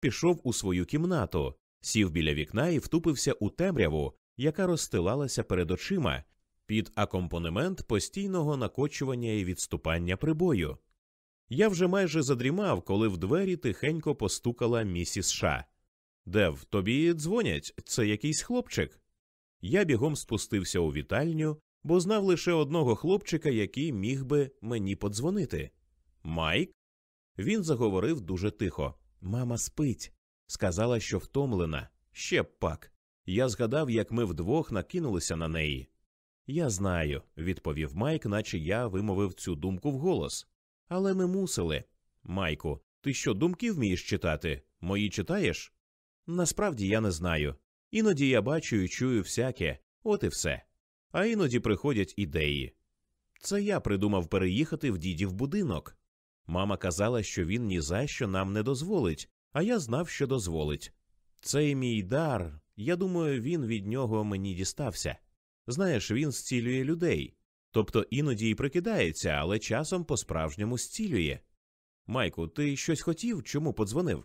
пішов у свою кімнату, сів біля вікна і втупився у темряву, яка розстилалася перед очима під акомпанемент постійного накочування і відступання прибою. Я вже майже задрімав, коли в двері тихенько постукала місіс Ша. Дев, тобі дзвонять, це якийсь хлопчик. Я бігом спустився у вітальню, бо знав лише одного хлопчика, який міг би мені подзвонити. Майк? Він заговорив дуже тихо. Мама спить. Сказала, що втомлена. Ще б пак. Я згадав, як ми вдвох накинулися на неї. Я знаю, відповів Майк, наче я вимовив цю думку вголос. Але ми мусили. Майку, ти що, думки вмієш читати? Мої читаєш? Насправді я не знаю. Іноді я бачу і чую всяке, от і все. А іноді приходять ідеї. Це я придумав переїхати в дідів будинок. Мама казала, що він ні за що нам не дозволить, а я знав, що дозволить. Цей мій дар, я думаю, він від нього мені дістався. Знаєш, він зцілює людей. Тобто іноді й прикидається, але часом по-справжньому зцілює. Майку, ти щось хотів, чому подзвонив?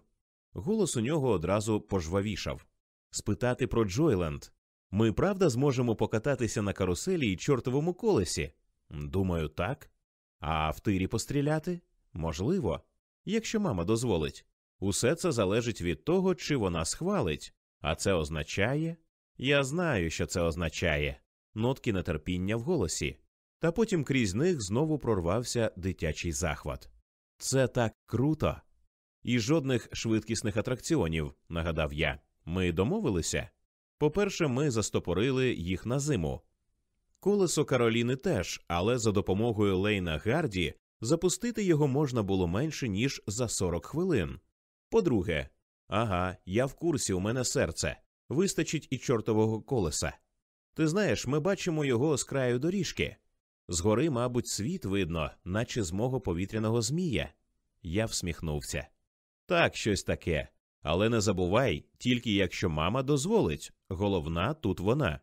Голос у нього одразу пожвавішав. Спитати про Джойленд. Ми правда зможемо покататися на каруселі і чортовому колесі? Думаю, так. А в тирі постріляти? Можливо, якщо мама дозволить. Усе це залежить від того, чи вона схвалить. А це означає. Я знаю, що це означає нотки нетерпіння в голосі. Та потім крізь них знову прорвався дитячий захват. Це так круто. І жодних швидкісних атракціонів, нагадав я. Ми домовилися. По-перше, ми застопорили їх на зиму. Колесо Кароліни теж, але за допомогою Лейна Гарді запустити його можна було менше, ніж за 40 хвилин. По-друге, ага, я в курсі, у мене серце. Вистачить і чортового колеса. Ти знаєш, ми бачимо його з краю доріжки. Згори, мабуть, світ видно, наче з мого повітряного змія. Я всміхнувся. Так, щось таке. Але не забувай, тільки якщо мама дозволить, головна тут вона.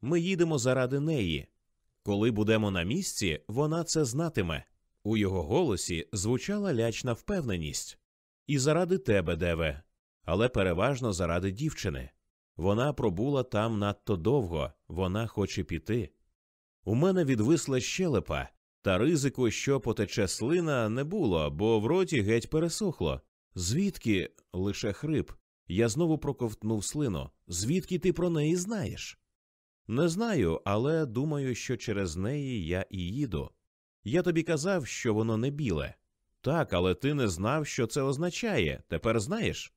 Ми їдемо заради неї. Коли будемо на місці, вона це знатиме. У його голосі звучала лячна впевненість. І заради тебе, Деве, але переважно заради дівчини. Вона пробула там надто довго, вона хоче піти. У мене відвисла щелепа, та ризику, що потече слина, не було, бо в роті геть пересохло. Звідки лише хрип? Я знову проковтнув слину. Звідки ти про неї знаєш? Не знаю, але думаю, що через неї я і їду. Я тобі казав, що воно не біле. Так, але ти не знав, що це означає. Тепер знаєш?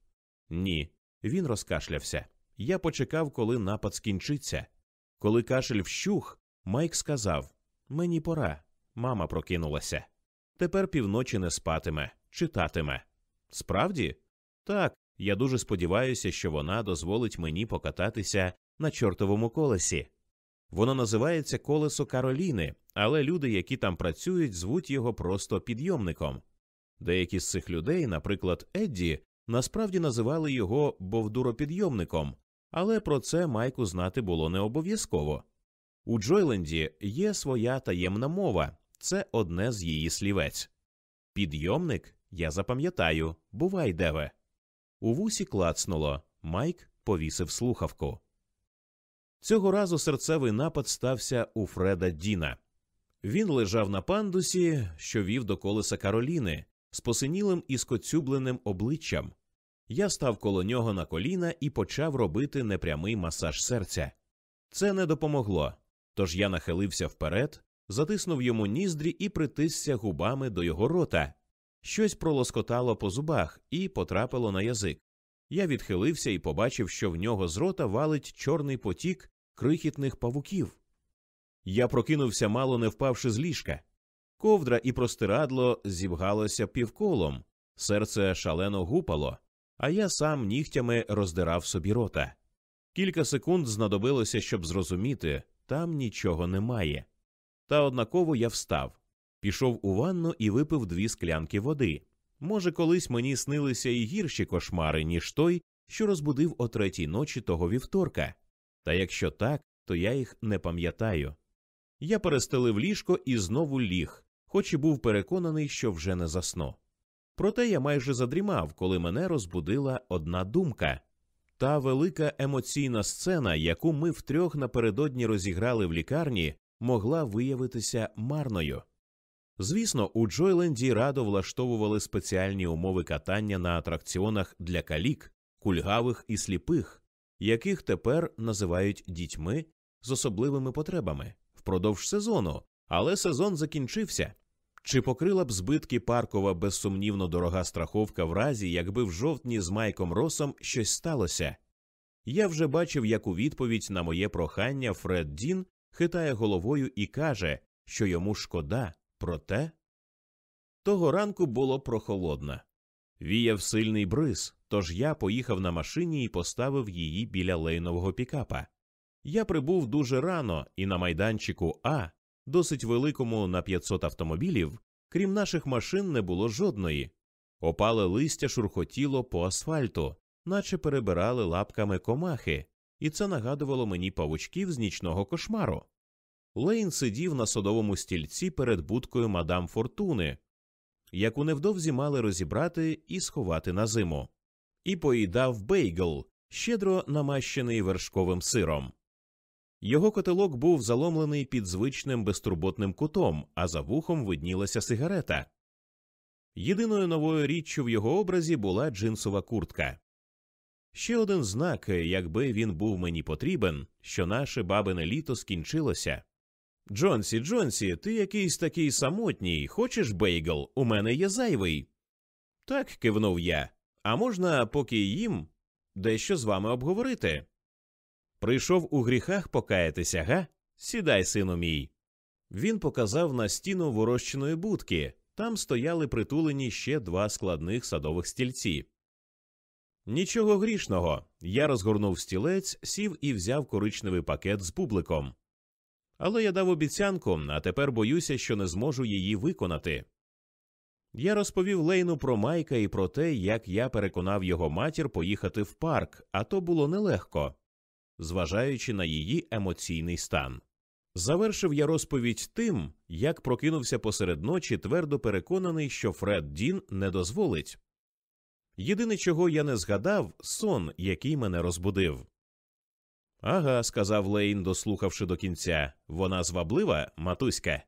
Ні. Він розкашлявся. Я почекав, коли напад скінчиться. Коли кашель вщух, Майк сказав Мені пора. Мама прокинулася. Тепер півночі не спатиме, читатиме. Справді? Так, я дуже сподіваюся, що вона дозволить мені покататися на чортовому колесі. Воно називається колесо Кароліни, але люди, які там працюють, звуть його просто підйомником. Деякі з цих людей, наприклад, Едді, насправді називали його бовдуропідйомником, але про це Майку знати було не обов'язково. У Джойленді є своя таємна мова, це одне з її слівець. Підйомник я запам'ятаю, бувай, деве. У вусі клацнуло, Майк повісив слухавку. Цього разу серцевий напад стався у Фреда Діна. Він лежав на пандусі, що вів до колеса Кароліни, з посинілим і скоцюбленим обличчям. Я став коло нього на коліна і почав робити непрямий масаж серця. Це не допомогло. Тож я нахилився вперед, затиснув йому ніздрі і притисся губами до його рота. Щось пролоскотало по зубах і потрапило на язик. Я відхилився і побачив, що в нього з рота валить чорний потік крихітних павуків. Я прокинувся, мало не впавши з ліжка. Ковдра і простирадло зібгалося півколом, серце шалено гупало, а я сам нігтями роздирав собі рота. Кілька секунд знадобилося, щоб зрозуміти там нічого немає. Та однаково я встав, пішов у ванну і випив дві склянки води. Може, колись мені снилися і гірші кошмари, ніж той, що розбудив о третій ночі того вівторка. Та якщо так, то я їх не пам'ятаю. Я перестелив ліжко і знову ліг, хоч і був переконаний, що вже не засну. Проте я майже задрімав, коли мене розбудила одна думка. Та велика емоційна сцена, яку ми втрьох напередодні розіграли в лікарні, могла виявитися марною. Звісно, у Джойленді радо влаштовували спеціальні умови катання на атракціонах для калік, кульгавих і сліпих, яких тепер називають дітьми з особливими потребами впродовж сезону, але сезон закінчився. Чи покрила б збитки паркова безсумнівно дорога страховка в разі, якби в жовтні з Майком Росом щось сталося? Я вже бачив, як у відповідь на моє прохання Фред Дін хитає головою і каже, що йому шкода, проте того ранку було прохолодно. Віяв сильний бриз, тож я поїхав на машині і поставив її біля лейнового пікапа. Я прибув дуже рано, і на майданчику А, досить великому на 500 автомобілів, крім наших машин, не було жодної. Опале листя шурхотіло по асфальту, наче перебирали лапками комахи, і це нагадувало мені павучків з нічного кошмару. Лейн сидів на садовому стільці перед будкою мадам Фортуни, яку невдовзі мали розібрати і сховати на зиму, і поїдав бейгл, щедро намащений вершковим сиром. Його котелок був заломлений під звичним безтурботним кутом, а за вухом виднілася сигарета. Єдиною новою річчю в його образі була джинсова куртка. Ще один знак, якби він був мені потрібен, що наше бабине літо скінчилося. Джонсі, Джонсі, ти якийсь такий самотній. Хочеш бейгл? У мене є зайвий. Так, кивнув я. А можна, поки їм, дещо з вами обговорити. Прийшов у гріхах покаятися, га? Сідай, сину мій. Він показав на стіну ворощеної будки. Там стояли притулені ще два складних садових стільці. Нічого грішного. Я розгорнув стілець, сів і взяв коричневий пакет з бубликом. Але я дав обіцянку, а тепер боюся, що не зможу її виконати. Я розповів Лейну про Майка і про те, як я переконав його матір поїхати в парк, а то було нелегко, зважаючи на її емоційний стан. Завершив я розповідь тим, як прокинувся посеред ночі, твердо переконаний, що Фред Дін не дозволить. Єдине, чого я не згадав, сон, який мене розбудив. Ага, сказав Лейн, дослухавши до кінця. Вона зваблива, матуська.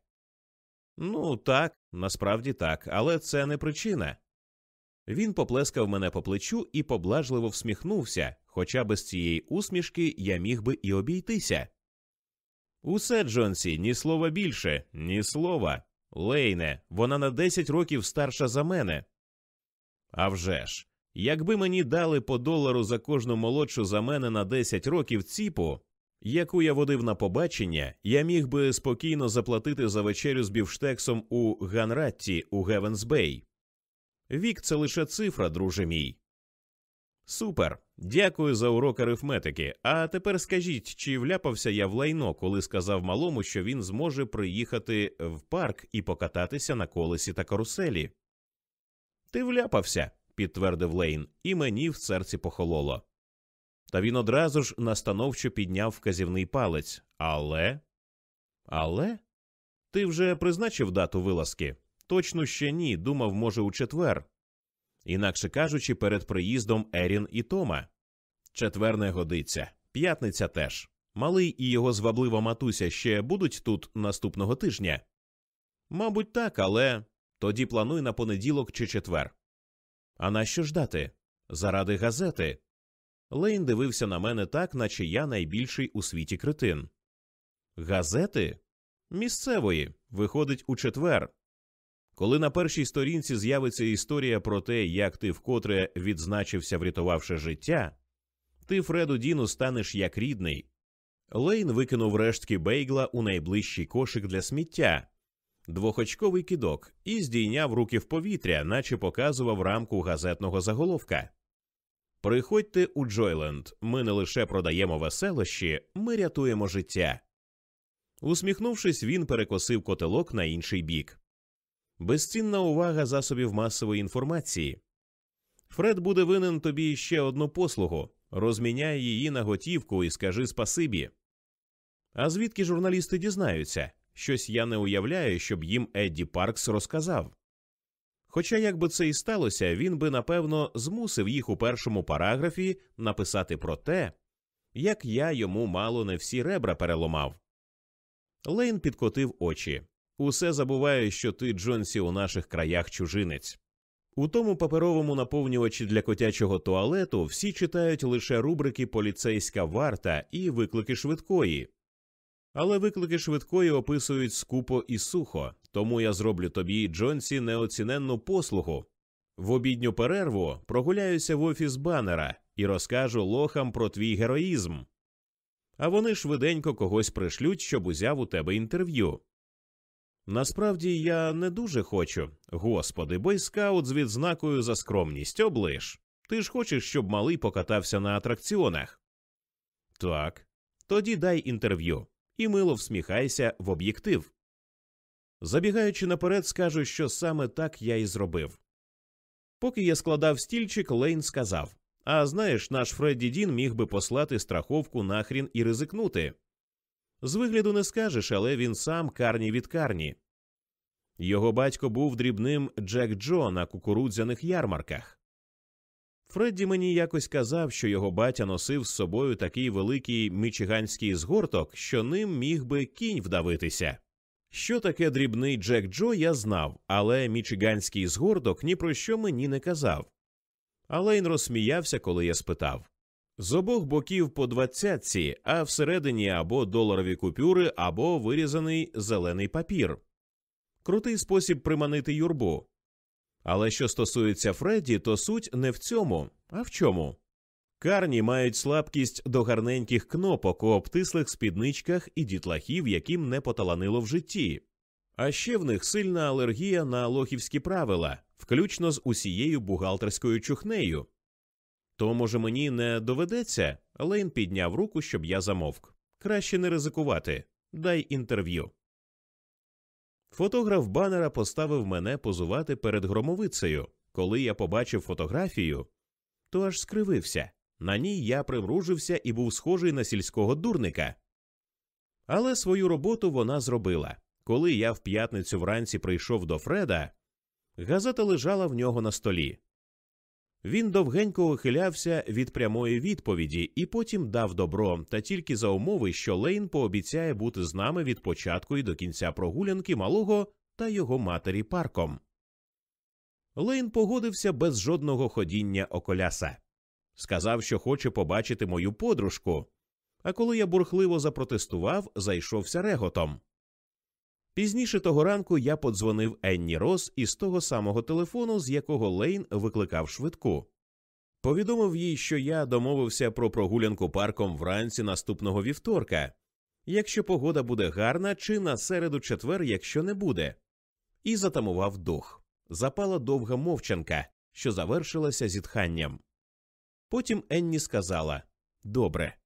Ну, так, насправді так, але це не причина. Він поплескав мене по плечу і поблажливо всміхнувся, хоча без цієї усмішки я міг би і обійтися. Усе, Джонсі, ні слова більше, ні слова. Лейне, вона на десять років старша за мене. А вже ж, якби мені дали по долару за кожну молодшу за мене на 10 років ціпу, яку я водив на побачення, я міг би спокійно заплатити за вечерю з бівштексом у Ганратті у Гевенсбей. Вік це лише цифра, друже мій. Супер. Дякую за урок арифметики. А тепер скажіть, чи вляпався я в лайно, коли сказав малому, що він зможе приїхати в парк і покататися на колесі та каруселі? Ти вляпався, підтвердив Лейн, і мені в серці похололо. Та він одразу ж настановчо підняв вказівний палець. Але. Але? Ти вже призначив дату вилазки? Точно ще ні. Думав, може, у четвер. Інакше кажучи, перед приїздом Ерін і Тома. Четвер не годиться, п'ятниця теж. Малий і його зваблива матуся ще будуть тут наступного тижня. Мабуть, так, але тоді плануй на понеділок чи четвер. А нащо ждати? Заради газети. Лейн дивився на мене так, наче я найбільший у світі кретин. Газети? Місцевої, виходить у четвер. Коли на першій сторінці з'явиться історія про те, як ти вкотре відзначився, врятувавши життя, ти, Фреду Діну, станеш як рідний. Лейн викинув рештки бейгла у найближчий кошик для сміття, двохочковий кидок, і здійняв руки в повітря, наче показував рамку газетного заголовка. Приходьте у Джойленд. Ми не лише продаємо веселощі, ми рятуємо життя. Усміхнувшись, він перекосив котелок на інший бік. Безцінна увага засобів масової інформації. Фред буде винен тобі ще одну послугу розміняй її на готівку і скажи спасибі. А звідки журналісти дізнаються? Щось я не уявляю, щоб їм Едді Паркс розказав. Хоча, як би це і сталося, він би напевно змусив їх у першому параграфі написати про те, як я йому мало не всі ребра переломав. Лейн підкотив очі. Усе забуваю, що ти, Джонсі, у наших краях чужинець. У тому паперовому наповнювачі для котячого туалету всі читають лише рубрики Поліцейська варта і виклики швидкої. Але виклики швидкої описують скупо і сухо, тому я зроблю тобі, Джонсі, неоціненну послугу. В обідню перерву прогуляюся в офіс банера і розкажу лохам про твій героїзм. А вони швиденько когось пришлють, щоб узяв у тебе інтерв'ю. Насправді я не дуже хочу, господи, бойскаут з відзнакою за скромність облиш. Ти ж хочеш, щоб малий покатався на атракціонах? Так. Тоді дай інтерв'ю і мило всміхайся в об'єктив. Забігаючи наперед, скажу, що саме так я і зробив. Поки я складав стільчик, Лейн сказав А знаєш, наш Фредді Дін міг би послати страховку нахрін і ризикнути. З вигляду не скажеш, але він сам карні від карні. Його батько був дрібним Джек Джо на кукурудзяних ярмарках. Фредді мені якось казав, що його батя носив з собою такий великий мічиганський згорток, що ним міг би кінь вдавитися. Що таке дрібний Джек Джо, я знав, але мічиганський згорток ні про що мені не казав. Алейн розсміявся, коли я спитав з обох боків по двадцятці, а всередині або доларові купюри, або вирізаний зелений папір. Крутий спосіб приманити юрбу. Але що стосується Фредді, то суть не в цьому, а в чому. Карні мають слабкість до гарненьких кнопок у обтислих спідничках і дітлахів, яким не поталанило в житті. А ще в них сильна алергія на лохівські правила, включно з усією бухгалтерською чухнею. То, може, мені не доведеться, Лейн підняв руку, щоб я замовк. Краще не ризикувати. Дай інтерв'ю. Фотограф банера поставив мене позувати перед громовицею. Коли я побачив фотографію, то аж скривився. На ній я примружився і був схожий на сільського дурника. Але свою роботу вона зробила. Коли я в п'ятницю вранці прийшов до Фреда, газета лежала в нього на столі. Він довгенько ухилявся від прямої відповіді і потім дав добро, та тільки за умови, що Лейн пообіцяє бути з нами від початку і до кінця прогулянки малого та його матері парком. Лейн погодився без жодного ходіння околяса. Сказав, що хоче побачити мою подружку. А коли я бурхливо запротестував, зайшовся реготом. Пізніше того ранку я подзвонив Енні Рос із того самого телефону, з якого Лейн викликав швидку. Повідомив їй, що я домовився про прогулянку парком вранці наступного вівторка, якщо погода буде гарна, чи на середу четвер, якщо не буде, і затамував дух. Запала довга мовчанка, що завершилася зітханням. Потім Енні сказала Добре.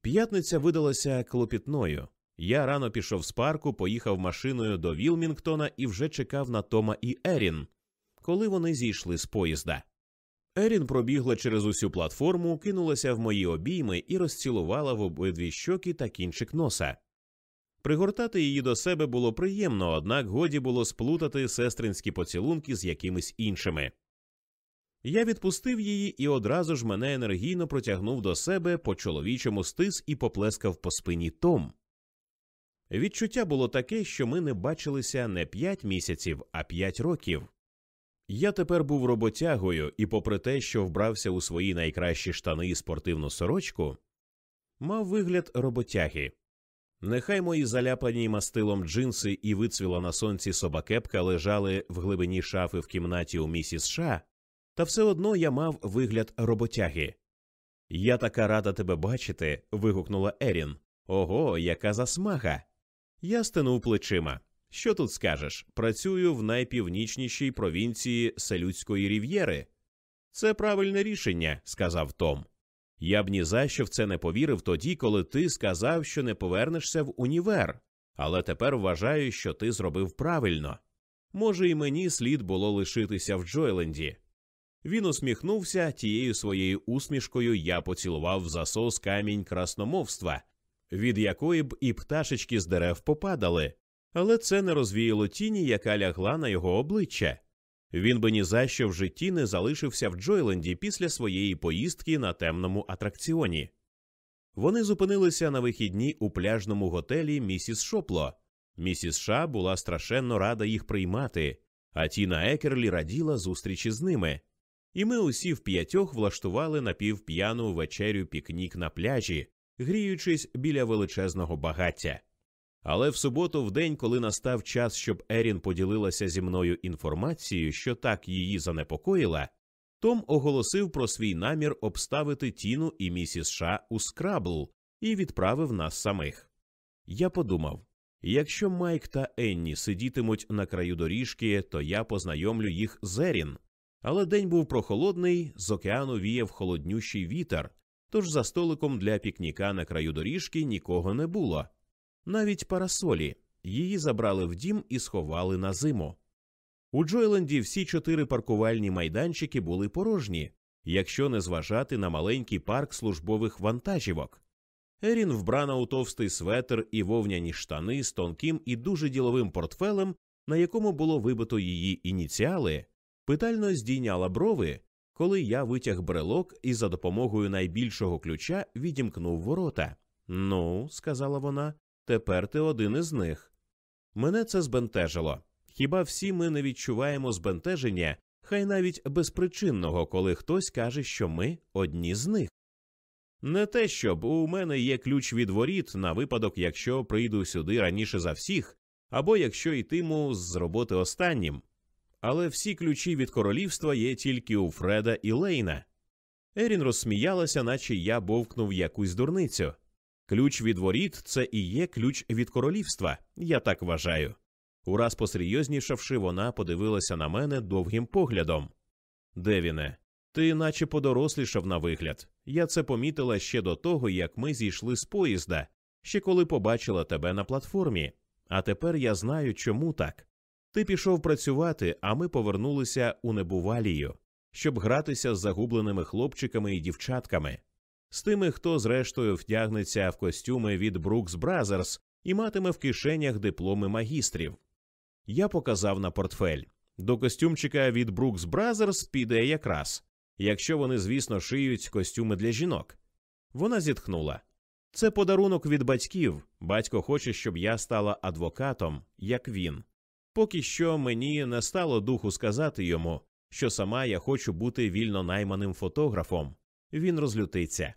П'ятниця видалася клопітною. Я рано пішов з парку, поїхав машиною до Вілмінгтона і вже чекав на Тома і Ерін, коли вони зійшли з поїзда. Ерін пробігла через усю платформу, кинулася в мої обійми і розцілувала в обидві щоки та кінчик носа. Пригортати її до себе було приємно, однак годі було сплутати сестринські поцілунки з якимись іншими. Я відпустив її і одразу ж мене енергійно протягнув до себе по чоловічому стис і поплескав по спині Том. Відчуття було таке, що ми не бачилися не п'ять місяців, а п'ять років. Я тепер був роботягою, і, попри те, що вбрався у свої найкращі штани і спортивну сорочку, мав вигляд роботяги. Нехай мої заляпані мастилом джинси і вицвіла на сонці собакепка лежали в глибині шафи в кімнаті у місіс Ша, та все одно я мав вигляд роботяги. Я така рада тебе бачити. вигукнула Ерін. Ого, яка засмага! Я стенув плечима. Що тут скажеш? Працюю в найпівнічнішій провінції Селюдської рів'єри. Це правильне рішення, сказав Том. Я б ні за що в це не повірив тоді, коли ти сказав, що не повернешся в універ, але тепер вважаю, що ти зробив правильно. Може, і мені слід було лишитися в Джойленді. Він усміхнувся тією своєю усмішкою я поцілував в засос камінь красномовства, від якої б і пташечки з дерев попадали, Але це не розвіяло тіні, яка лягла на його обличчя. Він би ні за що в житті не залишився в Джойленді після своєї поїздки на темному атракціоні. Вони зупинилися на вихідні у пляжному готелі місіс Шопло. Місіс Ша була страшенно рада їх приймати, а Тіна Екерлі раділа зустрічі з ними. І ми усі в п'ятьох влаштували напівп'яну вечерю пікнік на пляжі, гріючись біля величезного багаття. Але в суботу, в день, коли настав час, щоб Ерін поділилася зі мною інформацією, що так її занепокоїла, Том оголосив про свій намір обставити Тіну і місіс Ша у скрабл і відправив нас самих. Я подумав якщо Майк та Енні сидітимуть на краю доріжки, то я познайомлю їх з Ерін. Але день був прохолодний, з океану віяв холоднющий вітер, тож за столиком для пікніка на краю доріжки нікого не було. Навіть парасолі її забрали в дім і сховали на зиму. У Джойленді всі чотири паркувальні майданчики були порожні, якщо не зважати на маленький парк службових вантажівок. Ерін вбрана у товстий светр і вовняні штани з тонким і дуже діловим портфелем, на якому було вибито її ініціали, питально здійняла брови, коли я витяг брелок і за допомогою найбільшого ключа відімкнув ворота. Ну, сказала вона, тепер ти один із них. Мене це збентежило. Хіба всі ми не відчуваємо збентеження, хай навіть безпричинного, коли хтось каже, що ми одні з них? Не те, щоб у мене є ключ від воріт на випадок, якщо прийду сюди раніше за всіх, або якщо йтиму з роботи останнім. Але всі ключі від королівства є тільки у Фреда і Лейна. Ерін розсміялася, наче я бовкнув якусь дурницю. Ключ від воріт це і є ключ від королівства, я так вважаю. Ураз посерйознішавши, вона подивилася на мене довгим поглядом. Девіне, ти наче подорослішав на вигляд. Я це помітила ще до того, як ми зійшли з поїзда, ще коли побачила тебе на платформі. А тепер я знаю, чому так. Ти пішов працювати, а ми повернулися у небувалію, щоб гратися з загубленими хлопчиками і дівчатками, з тими, хто зрештою втягнеться в костюми від Брукс Бразерс і матиме в кишенях дипломи магістрів. Я показав на портфель. До костюмчика від Брукс Бразерс піде якраз, якщо вони, звісно, шиють костюми для жінок. Вона зітхнула. Це подарунок від батьків. Батько хоче, щоб я стала адвокатом, як він. Поки що мені не стало духу сказати йому, що сама я хочу бути вільно найманим фотографом. Він розлютиться.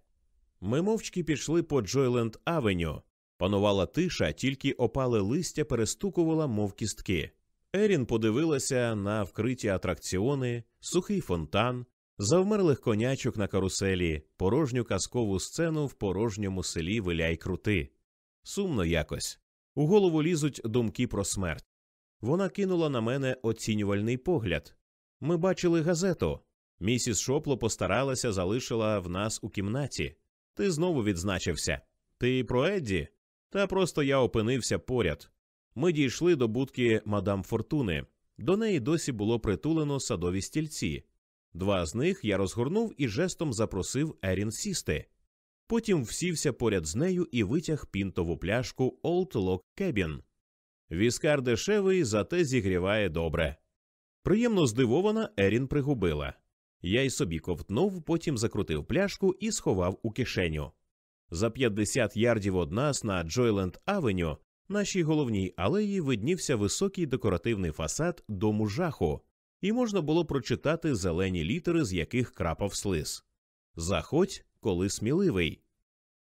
Ми мовчки пішли по Джойленд Авеню. Панувала тиша, тільки опале листя перестукувала, мов кістки. Ерін подивилася на вкриті атракціони, сухий фонтан, завмерлих конячок на каруселі, порожню казкову сцену в порожньому селі виляй крути. Сумно якось. У голову лізуть думки про смерть. Вона кинула на мене оцінювальний погляд. Ми бачили газету. Місіс Шопло постаралася, залишила в нас у кімнаті. Ти знову відзначився. Ти про Едді? Та просто я опинився поряд. Ми дійшли до будки мадам Фортуни. До неї досі було притулено садові стільці. Два з них я розгорнув і жестом запросив Ерін сісти. Потім всівся поряд з нею і витяг пінтову пляшку Old Lock Cabin. Віскар дешевий, зате зігріває добре. Приємно здивована, Ерін пригубила. Я й собі ковтнув, потім закрутив пляшку і сховав у кишеню. За 50 ярдів од нас на Джойленд Авеню, нашій головній алеї, виднівся високий декоративний фасад дому жаху, і можна було прочитати зелені літери, з яких крапав слиз. Заходь, коли сміливий.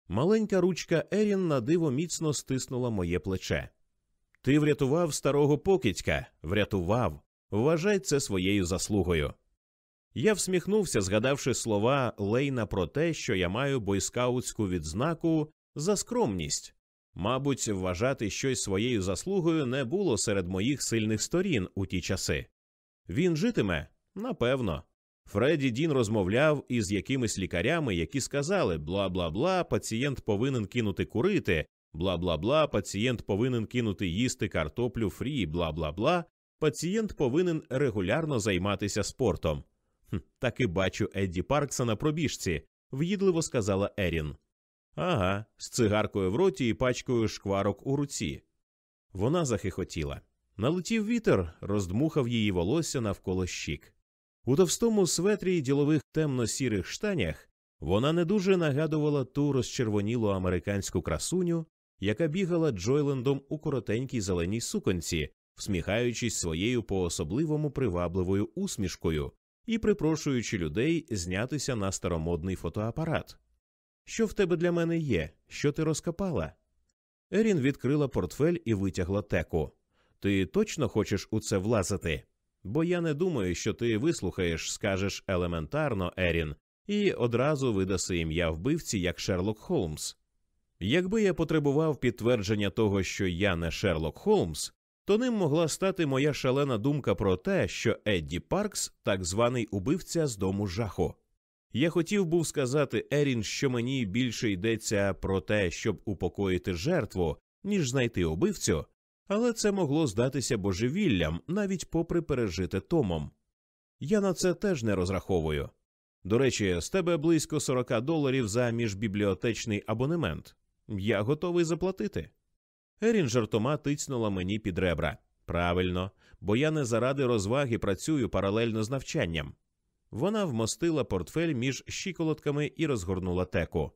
Маленька ручка Ерін на диво міцно стиснула моє плече. Ти врятував старого покидька, врятував. Вважай це своєю заслугою. Я всміхнувся, згадавши слова Лейна про те, що я маю бойскаутську відзнаку за скромність. Мабуть, вважати щось своєю заслугою не було серед моїх сильних сторін у ті часи. Він житиме? Напевно. Фредді Дін розмовляв із якимись лікарями, які сказали бла бла бла, пацієнт повинен кинути курити, бла бла бла, пацієнт повинен кинути їсти картоплю фрі, бла бла бла, пацієнт повинен регулярно займатися спортом. «Хм, Так і бачу Едді Паркса на пробіжці, в'їдливо сказала Ерін. Ага, з цигаркою в роті і пачкою шкварок у руці. Вона захихотіла. Налетів вітер, роздмухав її волосся навколо щік. У товстому светрі й ділових темно-сірих штанях вона не дуже нагадувала ту розчервонілу американську красуню, яка бігала Джойлендом у коротенькій зеленій суконці, всміхаючись своєю по особливому привабливою усмішкою і припрошуючи людей знятися на старомодний фотоапарат. Що в тебе для мене є? Що ти розкопала? Ерін відкрила портфель і витягла теку. Ти точно хочеш у це влазити? Бо я не думаю, що ти вислухаєш, скажеш елементарно, Ерін, і одразу видаси ім'я вбивці як Шерлок Холмс. Якби я потребував підтвердження того, що я не Шерлок Холмс, то ним могла стати моя шалена думка про те, що Едді Паркс так званий убивця з дому жаху. Я хотів був сказати Ерін, що мені більше йдеться про те, щоб упокоїти жертву, ніж знайти убивцю, але це могло здатися божевіллям навіть попри пережите Томом. Я на це теж не розраховую. До речі, з тебе близько 40 доларів за міжбібліотечний абонемент. Я готовий заплатити. Ерін жартома тицнула мені під ребра. Правильно, бо я не заради розваги працюю паралельно з навчанням. Вона вмостила портфель між щиколотками і розгорнула теку.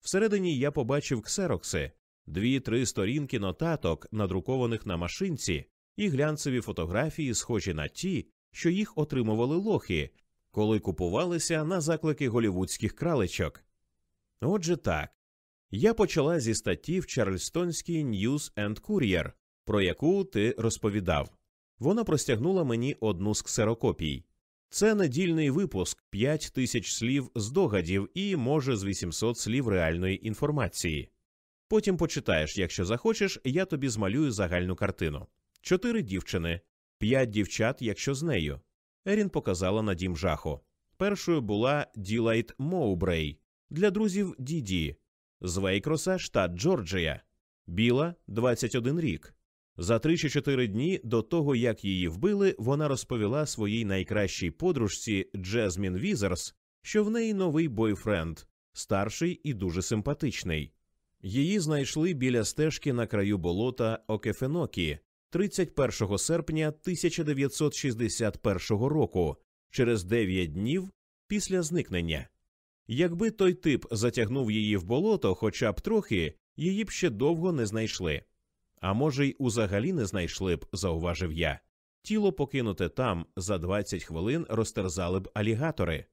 Всередині я побачив ксерокси, дві-три сторінки нотаток, надрукованих на машинці, і глянцеві фотографії, схожі на ті, що їх отримували лохи, коли купувалися на заклики голівудських кралечок. Отже так. Я почала зі статті в Чарльстонській News and Courier, про яку ти розповідав. Вона простягнула мені одну з ксерокопій. Це недільний випуск 5 тисяч слів здогадів і, може, з 800 слів реальної інформації. Потім почитаєш, якщо захочеш, я тобі змалюю загальну картину. Чотири дівчини, п'ять дівчат, якщо з нею. Ерін показала на дім жаху. Першою була Ділайт Моубрей для друзів Діді з Вейкроса, штат Джорджія, Біла 21 рік. За три чи чотири дні до того, як її вбили, вона розповіла своїй найкращій подружці Джезмін Візерс, що в неї новий бойфренд, старший і дуже симпатичний. Її знайшли біля стежки на краю болота Окефенокі 31 серпня 1961 року, через 9 днів після зникнення. Якби той тип затягнув її в болото хоча б трохи, її б ще довго не знайшли. А може, й узагалі не знайшли б, зауважив я. Тіло покинуте там за 20 хвилин розтерзали б алігатори.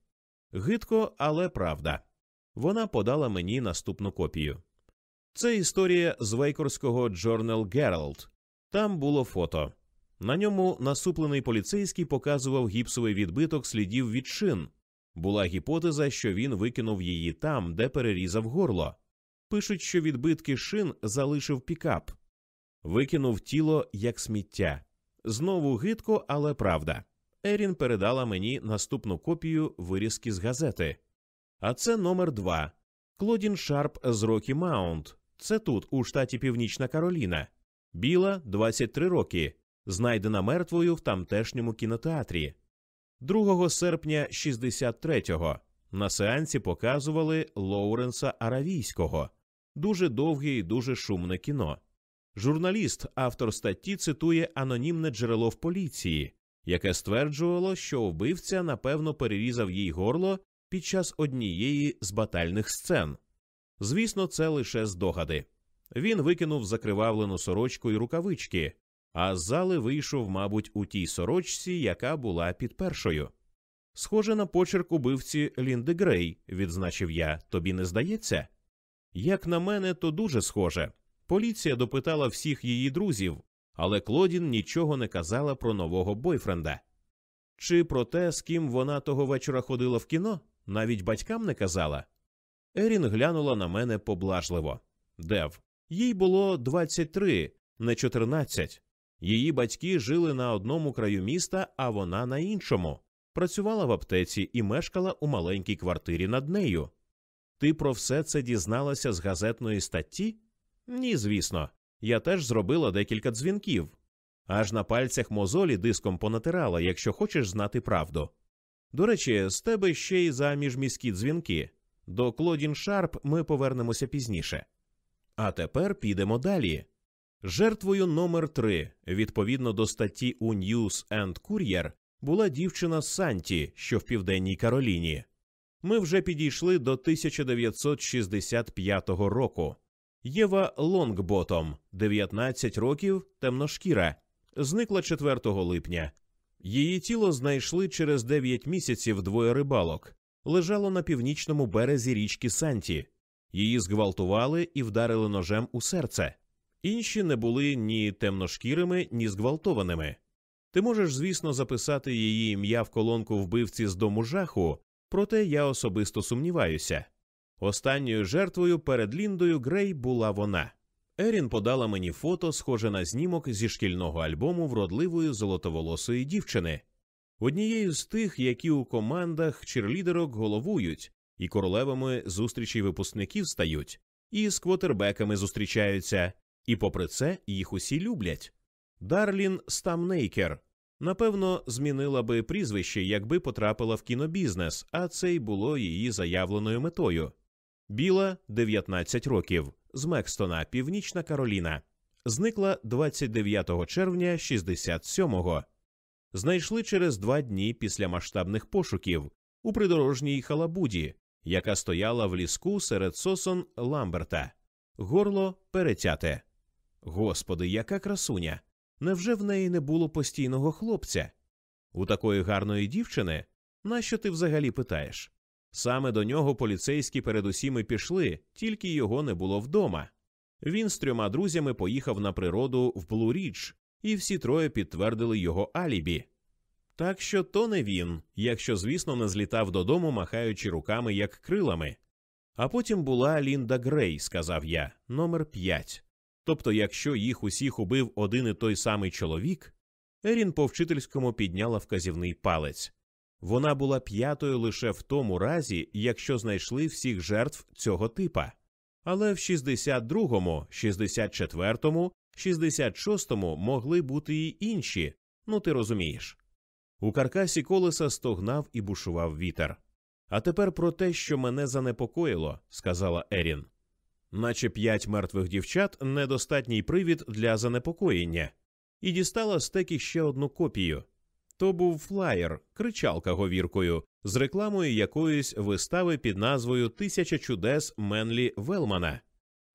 Гидко, але правда. Вона подала мені наступну копію. Це історія з Вейкорського Journal Herald. Там було фото. На ньому насуплений поліцейський показував гіпсовий відбиток слідів від шин. Була гіпотеза, що він викинув її там, де перерізав горло. Пишуть, що відбитки шин залишив пікап, викинув тіло як сміття. Знову гидко, але правда. Ерін передала мені наступну копію вирізки з газети. А це номер два Клодін Шарп з Рокі Маунт. Це тут, у штаті Північна Кароліна. Біла 23 роки, знайдена мертвою в тамтешньому кінотеатрі. 2 серпня 63-го на сеансі показували Лоуренса Аравійського, дуже довге і дуже шумне кіно. Журналіст, автор статті, цитує анонімне джерело в поліції, яке стверджувало, що вбивця напевно перерізав їй горло під час однієї з батальних сцен. Звісно, це лише здогади. Він викинув закривавлену сорочку й рукавички, а з зали вийшов, мабуть, у тій сорочці, яка була під першою. Схоже на почерк убивці Лінди Грей, відзначив я, тобі не здається? Як на мене, то дуже схоже. Поліція допитала всіх її друзів, але Клодін нічого не казала про нового бойфренда. Чи про те, з ким вона того вечора ходила в кіно, навіть батькам не казала. Ерін глянула на мене поблажливо. Дев, їй було 23, не 14. Її батьки жили на одному краю міста, а вона на іншому. Працювала в аптеці і мешкала у маленькій квартирі над нею. Ти про все це дізналася з газетної статті? Ні, звісно. Я теж зробила декілька дзвінків. Аж на пальцях мозолі диском понатирала, якщо хочеш знати правду. До речі, з тебе ще й за міжміські дзвінки. До Клодін Шарп ми повернемося пізніше. А тепер підемо далі. Жертвою номер 3 відповідно до статті у News and Courier, була дівчина з Санті, що в південній Кароліні. Ми вже підійшли до 1965 року. Єва Лонгботом, 19 років, темношкіра, зникла 4 липня. Її тіло знайшли через 9 місяців двоє рибалок, лежало на північному березі річки Санті. Її зґвалтували і вдарили ножем у серце. Інші не були ні темношкірими, ні зґвалтованими. Ти можеш, звісно, записати її ім'я в колонку вбивці з дому жаху, проте я особисто сумніваюся. Останньою жертвою перед Ліндою Грей була вона. Ерін подала мені фото, схоже на знімок зі шкільного альбому вродливої золотоволосої дівчини, однією з тих, які у командах черлідерок головують, і королевами зустрічей випускників стають, і з квотербеками зустрічаються, і, попри це, їх усі люблять. Дарлін Стамнейкер. Напевно, змінила би прізвище, якби потрапила в кінобізнес, а це й було її заявленою метою. Біла 19 років з Мекстона, Північна Кароліна. Зникла 29 червня 67-го. Знайшли через два дні після масштабних пошуків у придорожній халабуді, яка стояла в ліску серед сосон Ламберта. Горло перетяте. Господи, яка красуня! Невже в неї не було постійного хлопця? У такої гарної дівчини? Нащо ти взагалі питаєш? Саме до нього поліцейські передусім і пішли, тільки його не було вдома. Він з трьома друзями поїхав на природу в Блуріч, і всі троє підтвердили його алібі. Так що то не він, якщо, звісно, не злітав додому, махаючи руками як крилами. А потім була Лінда Грей, сказав я, номер п'ять. Тобто, якщо їх усіх убив один і той самий чоловік, Ерін по вчительському підняла вказівний палець. Вона була п'ятою лише в тому разі, якщо знайшли всіх жертв цього типа. Але в 62-му, 64-му, 66-му могли бути й інші, ну ти розумієш. У каркасі колеса стогнав і бушував вітер. А тепер про те, що мене занепокоїло, сказала Ерін. Наче п'ять мертвих дівчат недостатній привід для занепокоєння, і дістала з текі ще одну копію. То був флаєр, кричалка говіркою, з рекламою якоїсь вистави під назвою Тисяча чудес Менлі Велмана.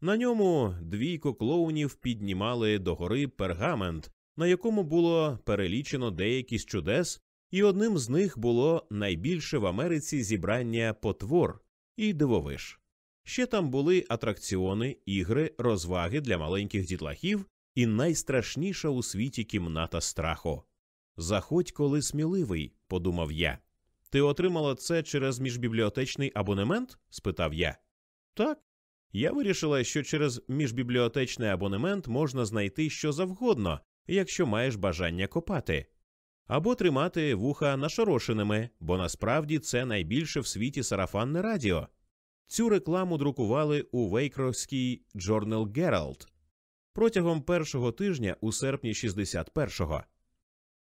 На ньому двійко клоунів піднімали догори пергамент, на якому було перелічено деякі з чудес, і одним з них було найбільше в Америці зібрання потвор і дивовиж. Ще там були атракціони, ігри, розваги для маленьких дітлахів і найстрашніша у світі кімната страху. Заходь, коли сміливий, подумав я. Ти отримала це через міжбібліотечний абонемент? спитав я. Так. Я вирішила, що через міжбібліотечний абонемент можна знайти що завгодно, якщо маєш бажання копати, або тримати вуха нашорошеними, бо насправді це найбільше в світі сарафанне радіо. Цю рекламу друкували у Вейкровській Journal Herald протягом першого тижня у серпні 61-го.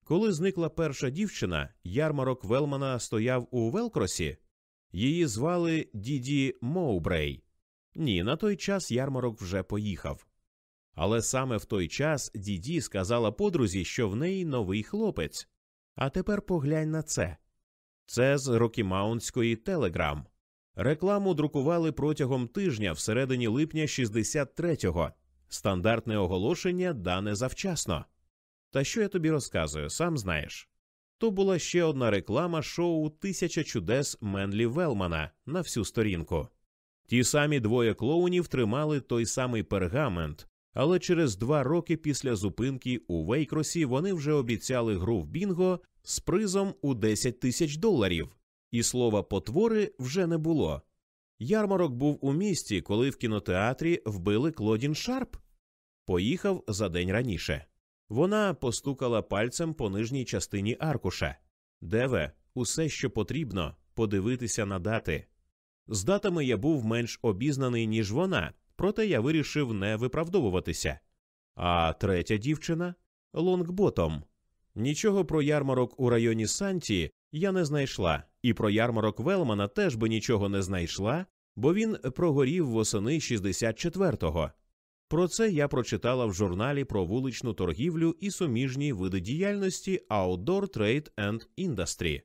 Коли зникла перша дівчина, ярмарок Велмана стояв у Велкросі. Її звали Діді Моубрей. Ні, на той час ярмарок вже поїхав. Але саме в той час Діді сказала подрузі, що в неї новий хлопець. А тепер поглянь на це. Це з Рокімаунтської телеграм. Рекламу друкували протягом тижня всередині липня 63-го. Стандартне оголошення дане завчасно. Та що я тобі розказую, сам знаєш. То була ще одна реклама шоу Тисяча чудес Менлі Велмана на всю сторінку. Ті самі двоє клоунів тримали той самий пергамент, але через два роки після зупинки у Вейкросі вони вже обіцяли гру в Бінго з призом у 10 тисяч доларів, і слова потвори вже не було. Ярмарок був у місті, коли в кінотеатрі вбили Клодін Шарп. Поїхав за день раніше. Вона постукала пальцем по нижній частині аркуша. Деве, усе, що потрібно, подивитися на дати. З датами я був менш обізнаний, ніж вона, проте я вирішив не виправдовуватися. А третя дівчина лонгботом. Нічого про ярмарок у районі Санті я не знайшла, і про ярмарок Велмана теж би нічого не знайшла, бо він прогорів восени 64-го. Про це я прочитала в журналі про вуличну торгівлю і суміжні види діяльності Outdoor Trade and Industry.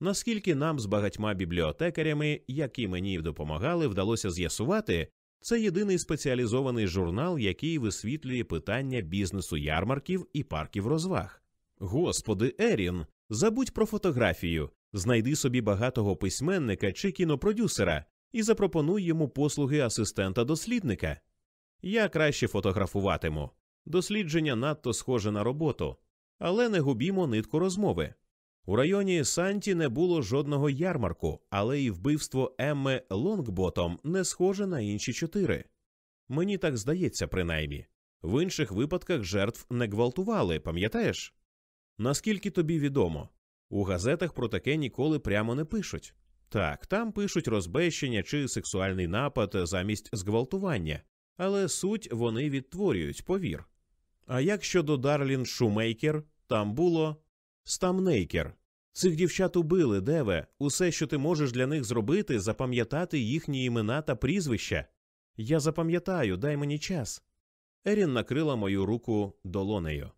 Наскільки нам з багатьма бібліотекарями, які мені допомагали, вдалося з'ясувати, це єдиний спеціалізований журнал, який висвітлює питання бізнесу ярмарків і парків розваг. Господи, Ерін, забудь про фотографію, знайди собі багатого письменника чи кінопродюсера і запропонуй йому послуги асистента дослідника. Я краще фотографуватиму. Дослідження надто схоже на роботу, але не губімо нитку розмови. У районі Санті не було жодного ярмарку, але і вбивство Емми Лонгботом не схоже на інші чотири. Мені так здається, принаймні. В інших випадках жертв не гвалтували, пам'ятаєш? Наскільки тобі відомо, у газетах про таке ніколи прямо не пишуть. Так, там пишуть розбещення чи сексуальний напад замість зґвалтування, але суть вони відтворюють, повір. А як щодо Дарлін Шумейкер, там було Стамнейкер. Цих дівчат убили, Деве. Усе, що ти можеш для них зробити, запам'ятати їхні імена та прізвища. Я запам'ятаю, дай мені час. Ерін накрила мою руку долонею.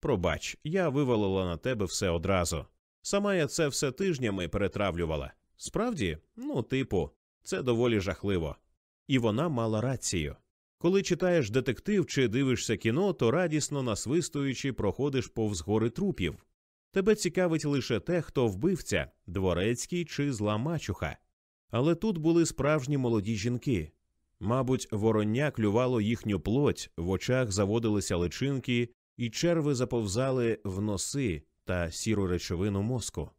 Пробач, я вивалила на тебе все одразу. Сама я це все тижнями перетравлювала. Справді, ну, типу, це доволі жахливо. І вона мала рацію. Коли читаєш детектив чи дивишся кіно, то радісно насвистуючи проходиш повз гори трупів. Тебе цікавить лише те, хто вбивця, дворецький чи зла мачуха. Але тут були справжні молоді жінки. Мабуть, вороння клювало їхню плоть, в очах заводилися личинки, і черви заповзали в носи та сіру речовину мозку.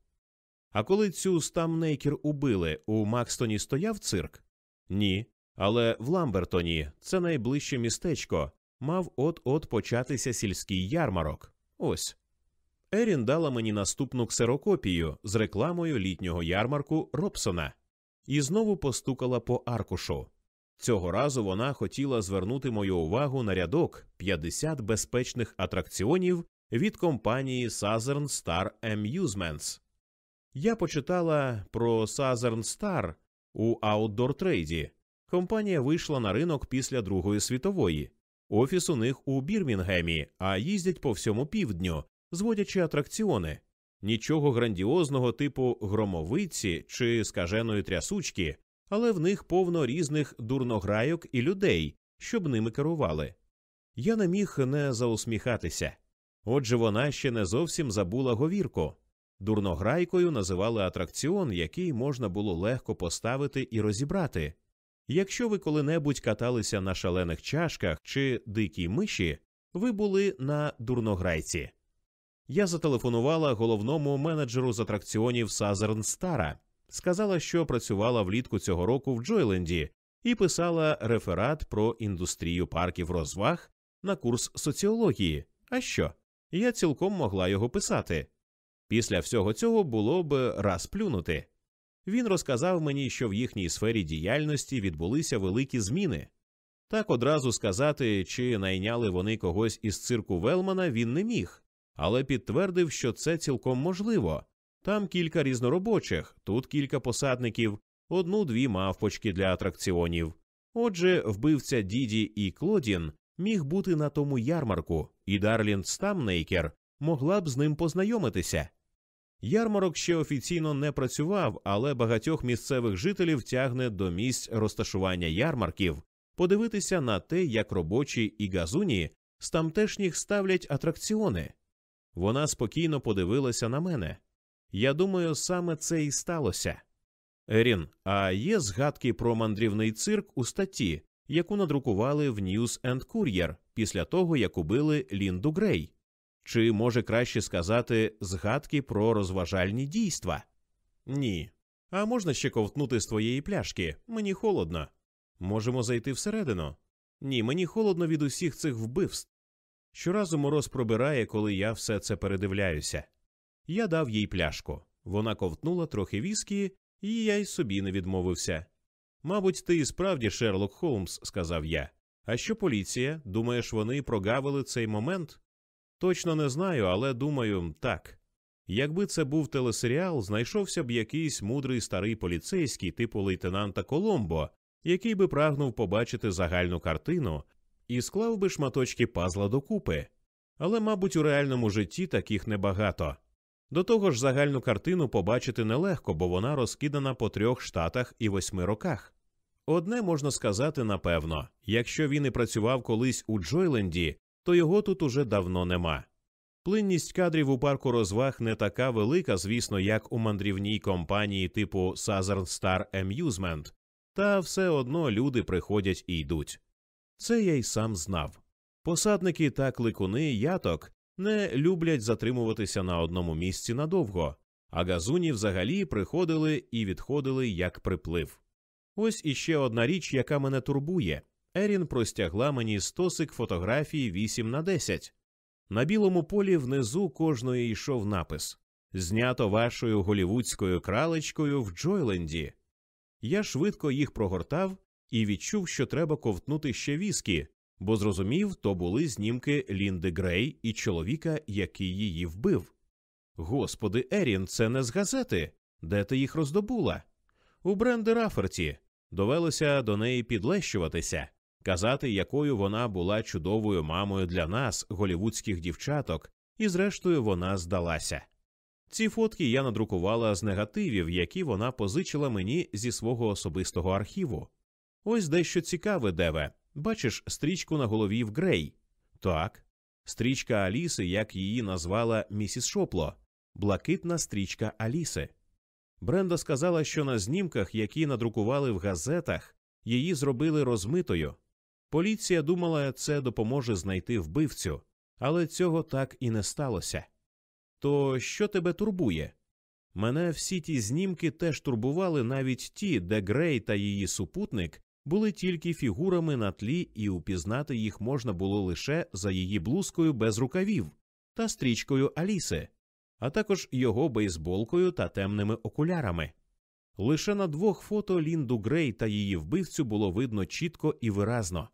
А коли цю стамнейкер убили, у Макстоні стояв цирк? Ні. Але в Ламбертоні це найближче містечко, мав от-от початися сільський ярмарок. Ось. Ерін дала мені наступну ксерокопію з рекламою літнього ярмарку Робсона і знову постукала по аркушу. Цього разу вона хотіла звернути мою увагу на рядок 50 безпечних атракціонів від компанії Southern Star Amusements. Я почитала про Southern Star у Outdoor Trade. Компанія вийшла на ринок після Другої світової. Офіс у них у Бірмінгемі, а їздять по всьому півдню, зводячи атракціони. Нічого грандіозного типу громовиці чи скаженої трясучки, але в них повно різних дурнограйок і людей, щоб ними керували. Я не міг не заусміхатися. Отже, вона ще не зовсім забула говірку. Дурнограйкою називали атракціон, який можна було легко поставити і розібрати. Якщо ви коли-небудь каталися на шалених чашках чи дикій миші, ви були на дурнограйці. Я зателефонувала головному менеджеру з атракціонів Сазерн Стара, сказала, що працювала влітку цього року в Джойленді, і писала реферат про індустрію парків розваг на курс соціології. А що? Я цілком могла його писати. Після всього цього було б раз плюнути. Він розказав мені, що в їхній сфері діяльності відбулися великі зміни. Так одразу сказати, чи найняли вони когось із цирку Велмана, він не міг, але підтвердив, що це цілком можливо. Там кілька різноробочих, тут кілька посадників, одну-дві мавпочки для атракціонів. Отже, вбивця Діді і Клодін міг бути на тому ярмарку, і Дарлін Стамнейкер могла б з ним познайомитися. Ярмарок ще офіційно не працював, але багатьох місцевих жителів тягне до місць розташування ярмарків подивитися на те, як робочі і газуні з тамтешніх ставлять атракціони. Вона спокійно подивилася на мене. Я думаю, саме це і сталося. Ерін, а є згадки про мандрівний цирк у статті, яку надрукували в News and Courier після того, як убили Лінду Грей? Чи може краще сказати згадки про розважальні дійства? Ні. А можна ще ковтнути з твоєї пляшки? Мені холодно. Можемо зайти всередину? Ні, мені холодно від усіх цих вбивств. Щоразу мороз пробирає, коли я все це передивляюся. Я дав їй пляшку. Вона ковтнула трохи віскі, і я й собі не відмовився. Мабуть, ти і справді Шерлок Холмс, сказав я. А що поліція? Думаєш, вони прогавили цей момент? Точно не знаю, але думаю, так. Якби це був телесеріал, знайшовся б якийсь мудрий старий поліцейський, типу лейтенанта Коломбо, який би прагнув побачити загальну картину і склав би шматочки пазла докупи. Але, мабуть, у реальному житті таких небагато. До того ж, загальну картину побачити нелегко, бо вона розкидана по трьох штатах і восьми роках. Одне можна сказати напевно якщо він і працював колись у Джойленді, то його тут уже давно нема. Плинність кадрів у парку розваг не така велика, звісно, як у мандрівній компанії типу Southern Star Amusement, та все одно люди приходять і йдуть. Це я й сам знав. Посадники та кликуни яток не люблять затримуватися на одному місці надовго, а газуні взагалі приходили і відходили як приплив. Ось іще одна річ, яка мене турбує. Ерін простягла мені стосик фотографії 8 на 10. На білому полі внизу кожної йшов напис Знято вашою голівудською кралечкою в Джойленді. Я швидко їх прогортав і відчув, що треба ковтнути ще віскі, бо зрозумів, то були знімки Лінди Грей і чоловіка, який її вбив. Господи, Ерін, це не з газети. Де ти їх роздобула? У Бренди Раферті. Довелося до неї підлещуватися, казати, якою вона була чудовою мамою для нас, голівудських дівчаток, і зрештою вона здалася. Ці фотки я надрукувала з негативів, які вона позичила мені зі свого особистого архіву. Ось дещо цікаве, Деве. Бачиш стрічку на голові в Грей? Так. Стрічка Аліси, як її назвала місіс Шопло, блакитна стрічка Аліси. Бренда сказала, що на знімках, які надрукували в газетах, її зробили розмитою. Поліція думала, це допоможе знайти вбивцю, але цього так і не сталося. То що тебе турбує? Мене всі ті знімки теж турбували навіть ті, де Грей та її супутник були тільки фігурами на тлі, і упізнати їх можна було лише за її блузкою без рукавів та стрічкою Аліси, а також його бейсболкою та темними окулярами. Лише на двох фото Лінду Грей та її вбивцю було видно чітко і виразно.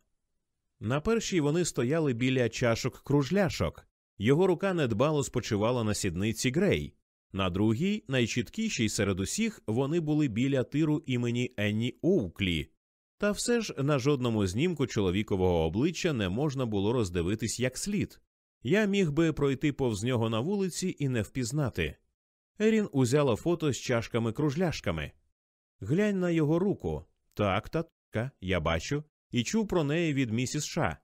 На першій вони стояли біля чашок кружляшок, його рука недбало спочивала на сідниці Грей. На другій, найчіткішій серед усіх, вони були біля тиру імені Енні Оуклі, та все ж на жодному знімку чоловікового обличчя не можна було роздивитись як слід. Я міг би пройти повз нього на вулиці і не впізнати. Ерін узяла фото з чашками кружляшками. Глянь на його руку. Так, татка, я бачу, і чув про неї від місіс Ша.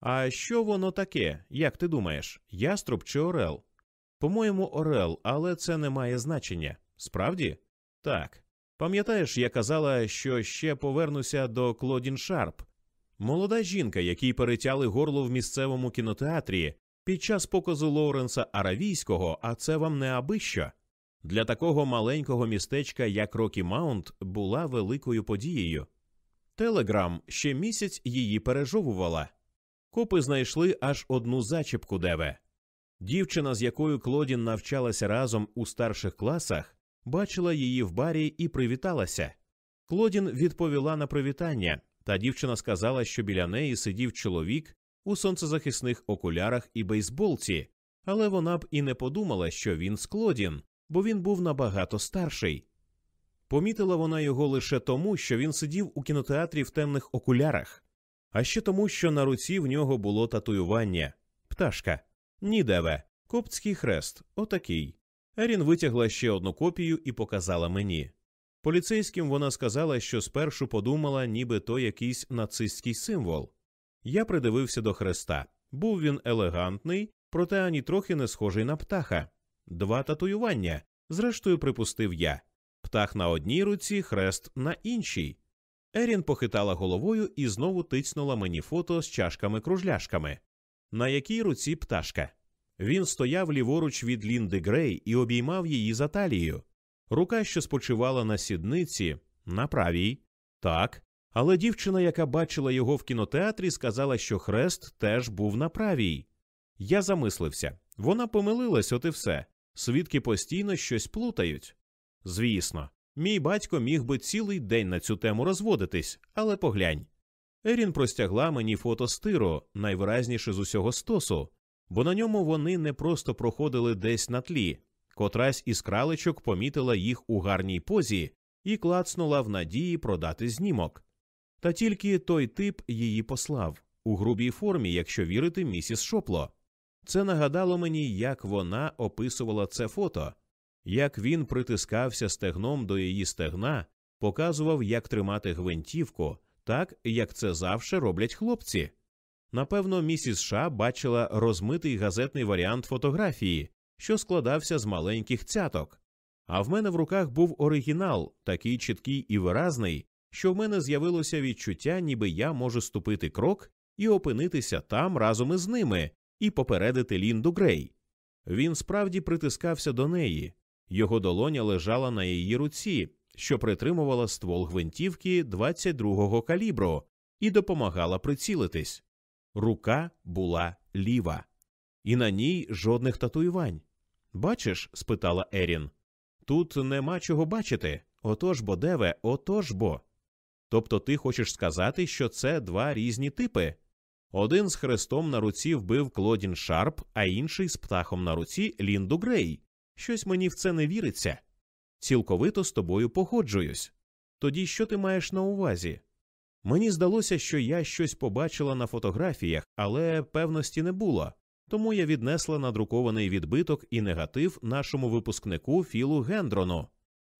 А що воно таке, як ти думаєш, яструб чи Орел? По-моєму, Орел, але це не має значення. Справді? Так. Пам'ятаєш, я казала, що ще повернуся до Клодін Шарп, молода жінка, якій перетяли горло в місцевому кінотеатрі під час показу Лоуренса Аравійського, а це вам не абищо. Для такого маленького містечка, як Рокі Маунт, була великою подією. Телеграм ще місяць її пережовувала. Копи знайшли аж одну зачіпку деве. Дівчина, з якою Клодін навчалася разом у старших класах, бачила її в барі і привіталася. Клодін відповіла на привітання, та дівчина сказала, що біля неї сидів чоловік у сонцезахисних окулярах і бейсболці, але вона б і не подумала, що він з Клодін, бо він був набагато старший. Помітила вона його лише тому, що він сидів у кінотеатрі в темних окулярах, а ще тому, що на руці в нього було татуювання пташка, нідеве, коптський хрест, отакий. Ерін витягла ще одну копію і показала мені. Поліцейським вона сказала, що спершу подумала, ніби то якийсь нацистський символ. Я придивився до хреста. Був він елегантний, проте ані трохи не схожий на птаха. Два татуювання, зрештою, припустив я птах на одній руці, хрест на іншій. Ерін похитала головою і знову тицнула мені фото з чашками-кружляшками. На якій руці пташка? Він стояв ліворуч від Лінди Грей і обіймав її за талією. Рука, що спочивала на сідниці, на правій. Так. Але дівчина, яка бачила його в кінотеатрі, сказала, що хрест теж був на правій. Я замислився. Вона помилилась, от і все. Свідки постійно щось плутають. Звісно, мій батько міг би цілий день на цю тему розводитись, але поглянь. Ерін простягла мені фото стиру, найвиразніше з усього стосу, бо на ньому вони не просто проходили десь на тлі, котрась із кралечок помітила їх у гарній позі і клацнула в надії продати знімок. Та тільки той тип її послав у грубій формі, якщо вірити місіс Шопло. Це нагадало мені, як вона описувала це фото, як він притискався стегном до її стегна, показував, як тримати гвинтівку, так як це завше роблять хлопці. Напевно, місіс Ша бачила розмитий газетний варіант фотографії, що складався з маленьких цяток. А в мене в руках був оригінал, такий чіткий і виразний, що в мене з'явилося відчуття, ніби я можу ступити крок і опинитися там разом із ними, і попередити Лінду Грей. Він справді притискався до неї, його долоня лежала на її руці, що притримувала ствол гвинтівки 22-го калібру, і допомагала прицілитись. Рука була ліва, і на ній жодних татуювань. Бачиш? спитала Ерін. Тут нема чого бачити. Отож бо, Деве, отож бо. Тобто ти хочеш сказати, що це два різні типи? Один з хрестом на руці вбив Клодін Шарп, а інший з птахом на руці Лінду Грей. Щось мені в це не віриться. Цілковито з тобою погоджуюсь. Тоді що ти маєш на увазі? Мені здалося, що я щось побачила на фотографіях, але певності не було, тому я віднесла надрукований відбиток і негатив нашому випускнику Філу Гендрону.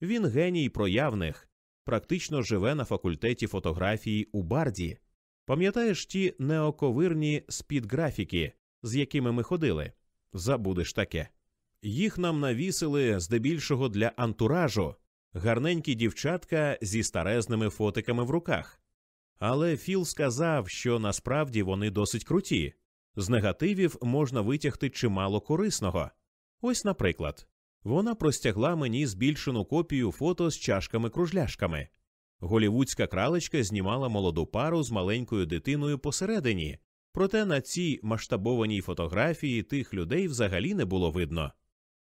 Він геній проявних, практично живе на факультеті фотографії у Барді. Пам'ятаєш ті неоковирні спідграфіки, з якими ми ходили? Забудеш таке. Їх нам навісили здебільшого для антуражу, гарненькі дівчатка зі старезними фотиками в руках. Але Філ сказав, що насправді вони досить круті. З негативів можна витягти чимало корисного. Ось, наприклад, вона простягла мені збільшену копію фото з чашками-кружляшками. Голівудська кралечка знімала молоду пару з маленькою дитиною посередині, проте на цій масштабованій фотографії тих людей взагалі не було видно.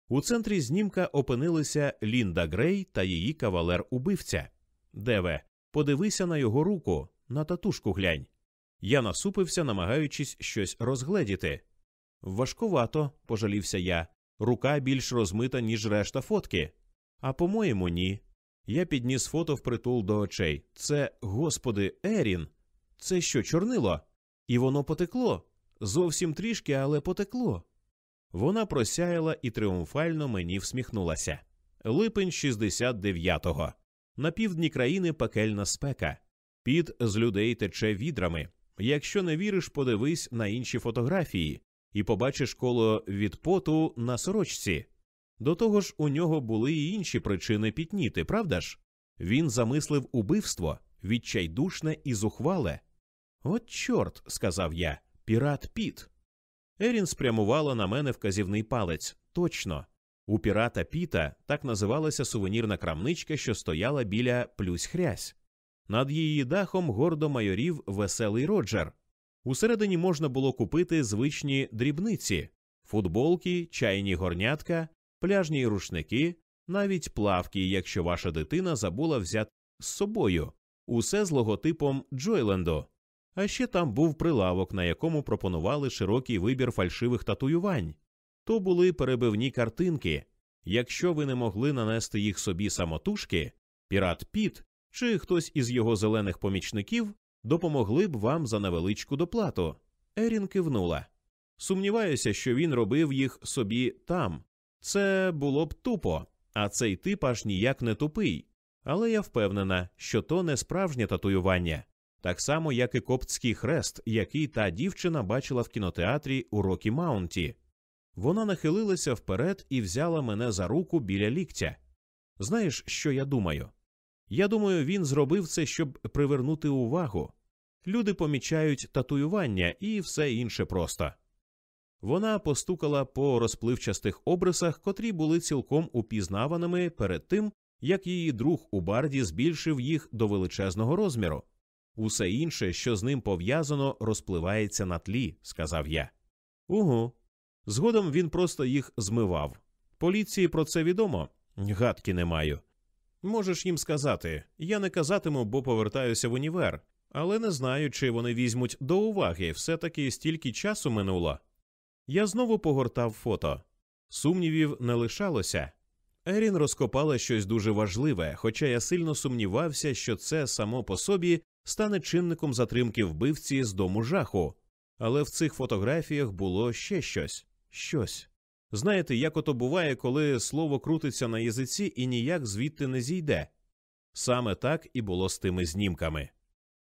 У центрі знімка опинилися Лінда Грей та її кавалер убивця. Деве, подивися на його руку, на татушку глянь. Я насупився, намагаючись щось розгледіти. Важкувато, пожалівся я, рука більш розмита, ніж решта фотки. А по-моєму, ні. Я підніс фото впритул до очей. Це, господи, Ерін. Це що, чорнило? І воно потекло. Зовсім трішки, але потекло. Вона просяяла і тріумфально мені всміхнулася. Липень 69-го. На півдні країни пекельна спека. Під з людей тече відрами. Якщо не віриш, подивись на інші фотографії і побачиш коло від поту на сорочці. До того ж, у нього були й інші причини пітніти, правда ж? Він замислив убивство, відчайдушне і зухвале. От, чорт, сказав я, пірат Піт. Ерін спрямувала на мене вказівний палець. Точно. У пірата Піта так називалася сувенірна крамничка, що стояла біля плюсь хрясь. Над її дахом гордо майорів веселий Роджер. Усередині можна було купити звичні дрібниці футболки, чайні горнятка, пляжні рушники, навіть плавки, якщо ваша дитина забула взяти з собою, усе з логотипом Джойленду. А ще там був прилавок, на якому пропонували широкий вибір фальшивих татуювань. То були перебивні картинки. Якщо ви не могли нанести їх собі самотужки, пірат Піт чи хтось із його зелених помічників допомогли б вам за невеличку доплату. Ерін кивнула. Сумніваюся, що він робив їх собі там. Це було б тупо, а цей тип аж ніяк не тупий. Але я впевнена, що то не справжнє татуювання, так само, як і коптський хрест, який та дівчина бачила в кінотеатрі у Рокі Маунті. Вона нахилилася вперед і взяла мене за руку біля ліктя. Знаєш, що я думаю? Я думаю, він зробив це, щоб привернути увагу. Люди помічають татуювання і все інше просто. Вона постукала по розпливчастих обрисах, котрі були цілком упізнаваними перед тим, як її друг у барді збільшив їх до величезного розміру. Усе інше, що з ним пов'язано, розпливається на тлі, сказав я. Угу. Згодом він просто їх змивав. Поліції про це відомо? Гадки не маю. Можеш їм сказати я не казатиму, бо повертаюся в універ, але не знаю, чи вони візьмуть до уваги все таки стільки часу минуло. Я знову погортав фото. Сумнівів не лишалося. Ерін розкопала щось дуже важливе, хоча я сильно сумнівався, що це само по собі стане чинником затримки вбивці з дому жаху. Але в цих фотографіях було ще щось щось. Знаєте, як ото буває, коли слово крутиться на язиці і ніяк звідти не зійде. Саме так і було з тими знімками.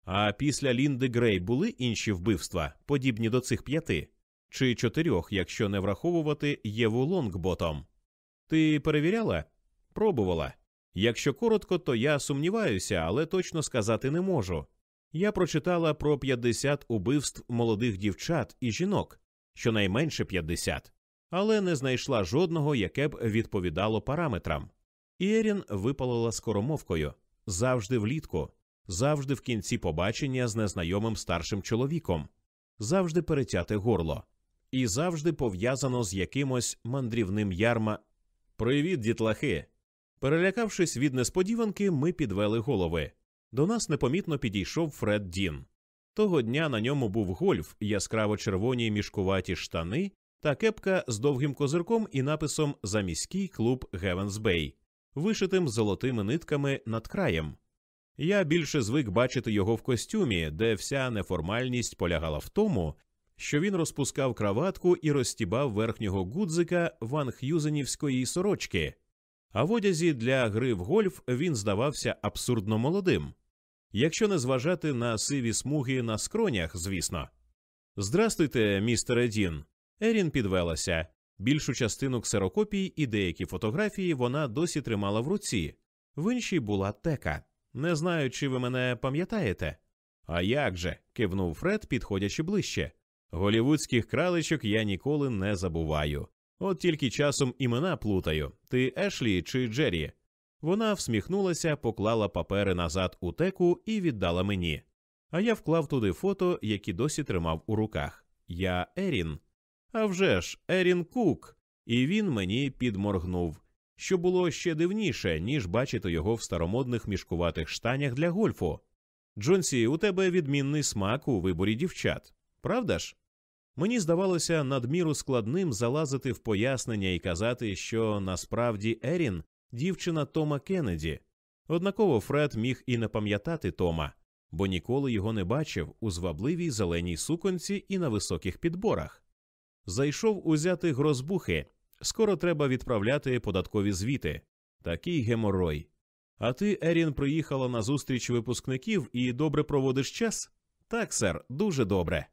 А після Лінди Грей були інші вбивства, подібні до цих п'яти, чи чотирьох, якщо не враховувати Єву Лонгботом. Ти перевіряла? Пробувала. Якщо коротко, то я сумніваюся, але точно сказати не можу. Я прочитала про 50 убивств молодих дівчат і жінок, щонайменше 50, але не знайшла жодного, яке б відповідало параметрам. Ірін випалила скоромовкою завжди влітку, завжди в кінці побачення з незнайомим старшим чоловіком, завжди перетяте горло, і завжди пов'язано з якимось мандрівним ярма. Привіт, дітлахи! Перелякавшись від несподіванки, ми підвели голови. До нас непомітно підійшов Фред Дін. Того дня на ньому був гольф, яскраво червоні мішкуваті штани та кепка з довгим козирком і написом Заміський клуб Гевенс Бей, вишитим золотими нитками над краєм. Я більше звик бачити його в костюмі, де вся неформальність полягала в тому, що він розпускав краватку і розстібав верхнього гудзика ванхюзенівської сорочки, а в одязі для гри в гольф він здавався абсурдно молодим, якщо не зважати на сиві смуги на скронях, звісно. Здрастуйте, містере Дін. Ерін підвелася. Більшу частину ксерокопій і деякі фотографії вона досі тримала в руці, в іншій була тека. Не знаю, чи ви мене пам'ятаєте. А як же? кивнув Фред, підходячи ближче. Голівудських краличок я ніколи не забуваю. От тільки часом імена плутаю ти Ешлі чи Джері. Вона всміхнулася, поклала папери назад у теку і віддала мені. А я вклав туди фото, які досі тримав у руках. Я Ерін. А вже ж, Ерін Кук. І він мені підморгнув, що було ще дивніше, ніж бачити його в старомодних мішкуватих штанях для гольфу. Джонсі, у тебе відмінний смак у виборі дівчат, правда ж? Мені здавалося надміру складним залазити в пояснення і казати, що насправді Ерін дівчина Тома Кеннеді. Однаково Фред міг і не пам'ятати Тома, бо ніколи його не бачив у звабливій зеленій суконці і на високих підборах. Зайшов узяти грозбухи. Скоро треба відправляти податкові звіти. Такий геморой. А ти, Ерін, приїхала на зустріч випускників і добре проводиш час? Так, сер, дуже добре.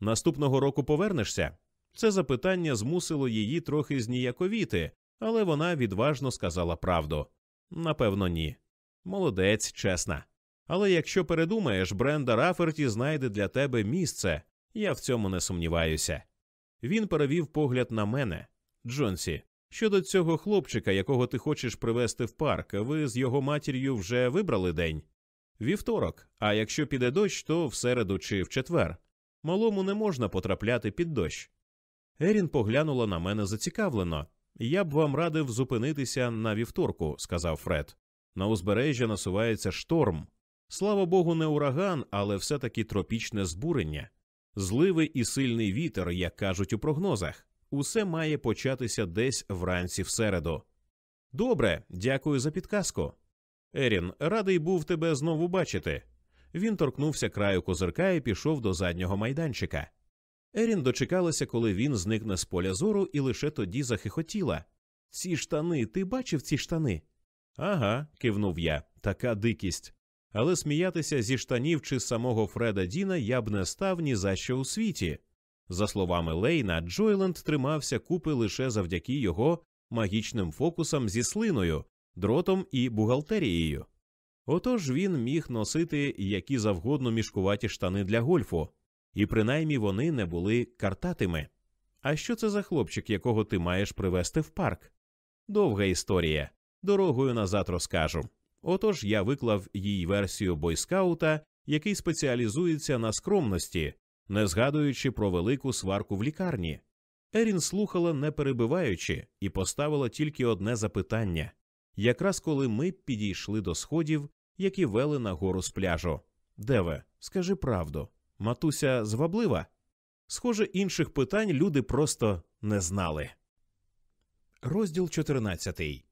Наступного року повернешся? Це запитання змусило її трохи зніяковіти, але вона відважно сказала правду. Напевно, ні. Молодець, чесна. Але якщо передумаєш, Бренда Раферті знайде для тебе місце, я в цьому не сумніваюся. Він перевів погляд на мене. Джонсі, щодо цього хлопчика, якого ти хочеш привезти в парк, ви з його матір'ю вже вибрали день? Вівторок, а якщо піде дощ, то в середу чи в четвер. Малому не можна потрапляти під дощ. Ерін поглянула на мене зацікавлено. Я б вам радив зупинитися на вівторку, сказав Фред. На узбережжя насувається шторм. Слава Богу, не ураган, але все таки тропічне збурення. Зливи і сильний вітер, як кажуть у прогнозах. Усе має початися десь вранці в середу. Добре, дякую за підказку. Ерін, радий був тебе знову бачити. Він торкнувся краю козирка і пішов до заднього майданчика. Ерін дочекалася, коли він зникне з поля зору, і лише тоді захихотіла. Ці штани, ти бачив ці штани? Ага, кивнув я, така дикість. Але сміятися зі штанів чи самого Фреда Діна я б не став ні за що у світі. За словами Лейна, Джойленд тримався купи лише завдяки його магічним фокусам зі слиною, дротом і бухгалтерією. Отож він міг носити які завгодно мішкуваті штани для гольфу, і принаймні вони не були картатими. А що це за хлопчик, якого ти маєш привезти в парк? Довга історія. Дорогою назад розкажу. Отож я виклав їй версію бойскаута, який спеціалізується на скромності, не згадуючи про велику сварку в лікарні. Ерін слухала, не перебиваючи, і поставила тільки одне запитання якраз коли ми підійшли до сходів, які вели на гору з пляжу. Деве, скажи правду, матуся зваблива? Схоже, інших питань люди просто не знали. Розділ 14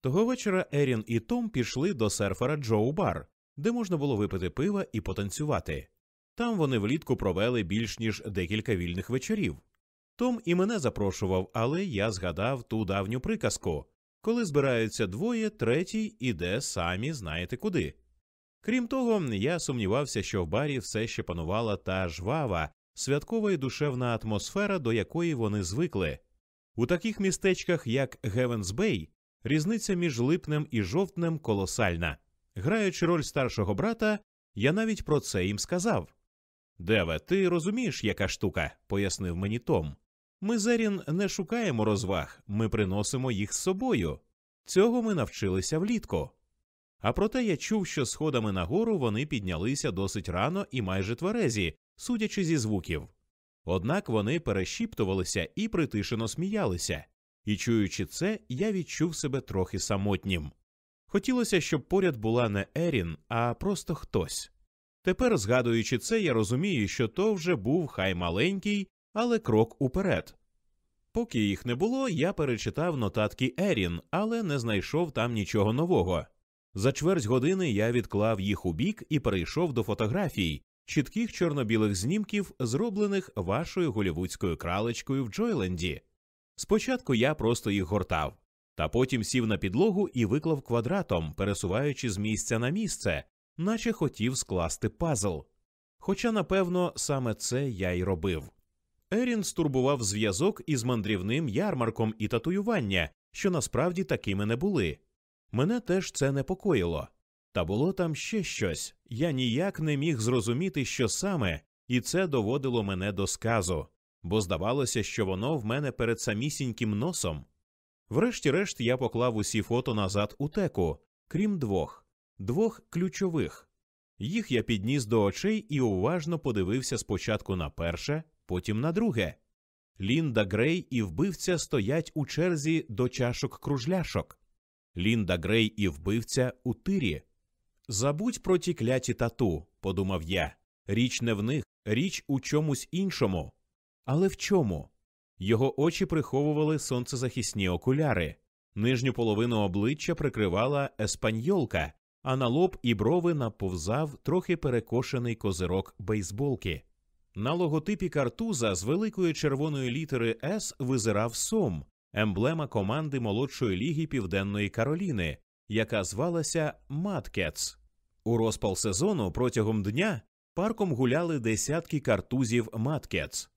Того вечора Ерін і Том пішли до серфера Джоу Бар, де можна було випити пива і потанцювати. Там вони влітку провели більш ніж декілька вільних вечорів. Том і мене запрошував, але я згадав ту давню приказку коли збираються двоє, третій іде самі знаєте куди. Крім того, я сумнівався, що в барі все ще панувала та жвава, святкова і душевна атмосфера, до якої вони звикли. У таких містечках, як Гевенс Бей, різниця між липнем і жовтнем колосальна. Граючи роль старшого брата, я навіть про це їм сказав. Деве, ти розумієш, яка штука, пояснив мені Том. Ми Зерін не шукаємо розваг, ми приносимо їх з собою. Цього ми навчилися влітку. А проте я чув, що сходами нагору вони піднялися досить рано і майже тверезі, судячи зі звуків. Однак вони перешіптувалися і притишено сміялися, і, чуючи це, я відчув себе трохи самотнім. Хотілося, щоб поряд була не Ерін, а просто хтось. Тепер, згадуючи це, я розумію, що то вже був хай маленький, але крок уперед. Поки їх не було, я перечитав нотатки Ерін, але не знайшов там нічого нового. За чверть години я відклав їх у бік і перейшов до фотографій, чітких чорно-білих знімків, зроблених вашою голівудською кралечкою в Джойленді. Спочатку я просто їх гортав, та потім сів на підлогу і виклав квадратом, пересуваючи з місця на місце, наче хотів скласти пазл. Хоча, напевно, саме це я й робив. Ерін стурбував зв'язок із мандрівним ярмарком і татуювання, що насправді такими не були. Мене теж це непокоїло. Та було там ще щось. Я ніяк не міг зрозуміти, що саме, і це доводило мене до сказу, бо здавалося, що воно в мене перед самісіньким носом. Врешті-решт я поклав усі фото назад у теку, крім двох, двох ключових. Їх я підніс до очей і уважно подивився спочатку на перше, потім на друге. Лінда Грей і вбивця стоять у черзі до чашок кружляшок. Лінда Грей і вбивця у тирі. Забудь про ті кляті тату, подумав я. Річ не в них, річ у чомусь іншому. Але в чому? Його очі приховували сонцезахисні окуляри, нижню половину обличчя прикривала еспаньолка, а на лоб і брови наповзав трохи перекошений козирок бейсболки. На логотипі картуза з великої червоної літери С визирав сом, емблема команди молодшої ліги Південної Кароліни, яка звалася Маткетс. У розпал сезону протягом дня парком гуляли десятки картузів Маткетс.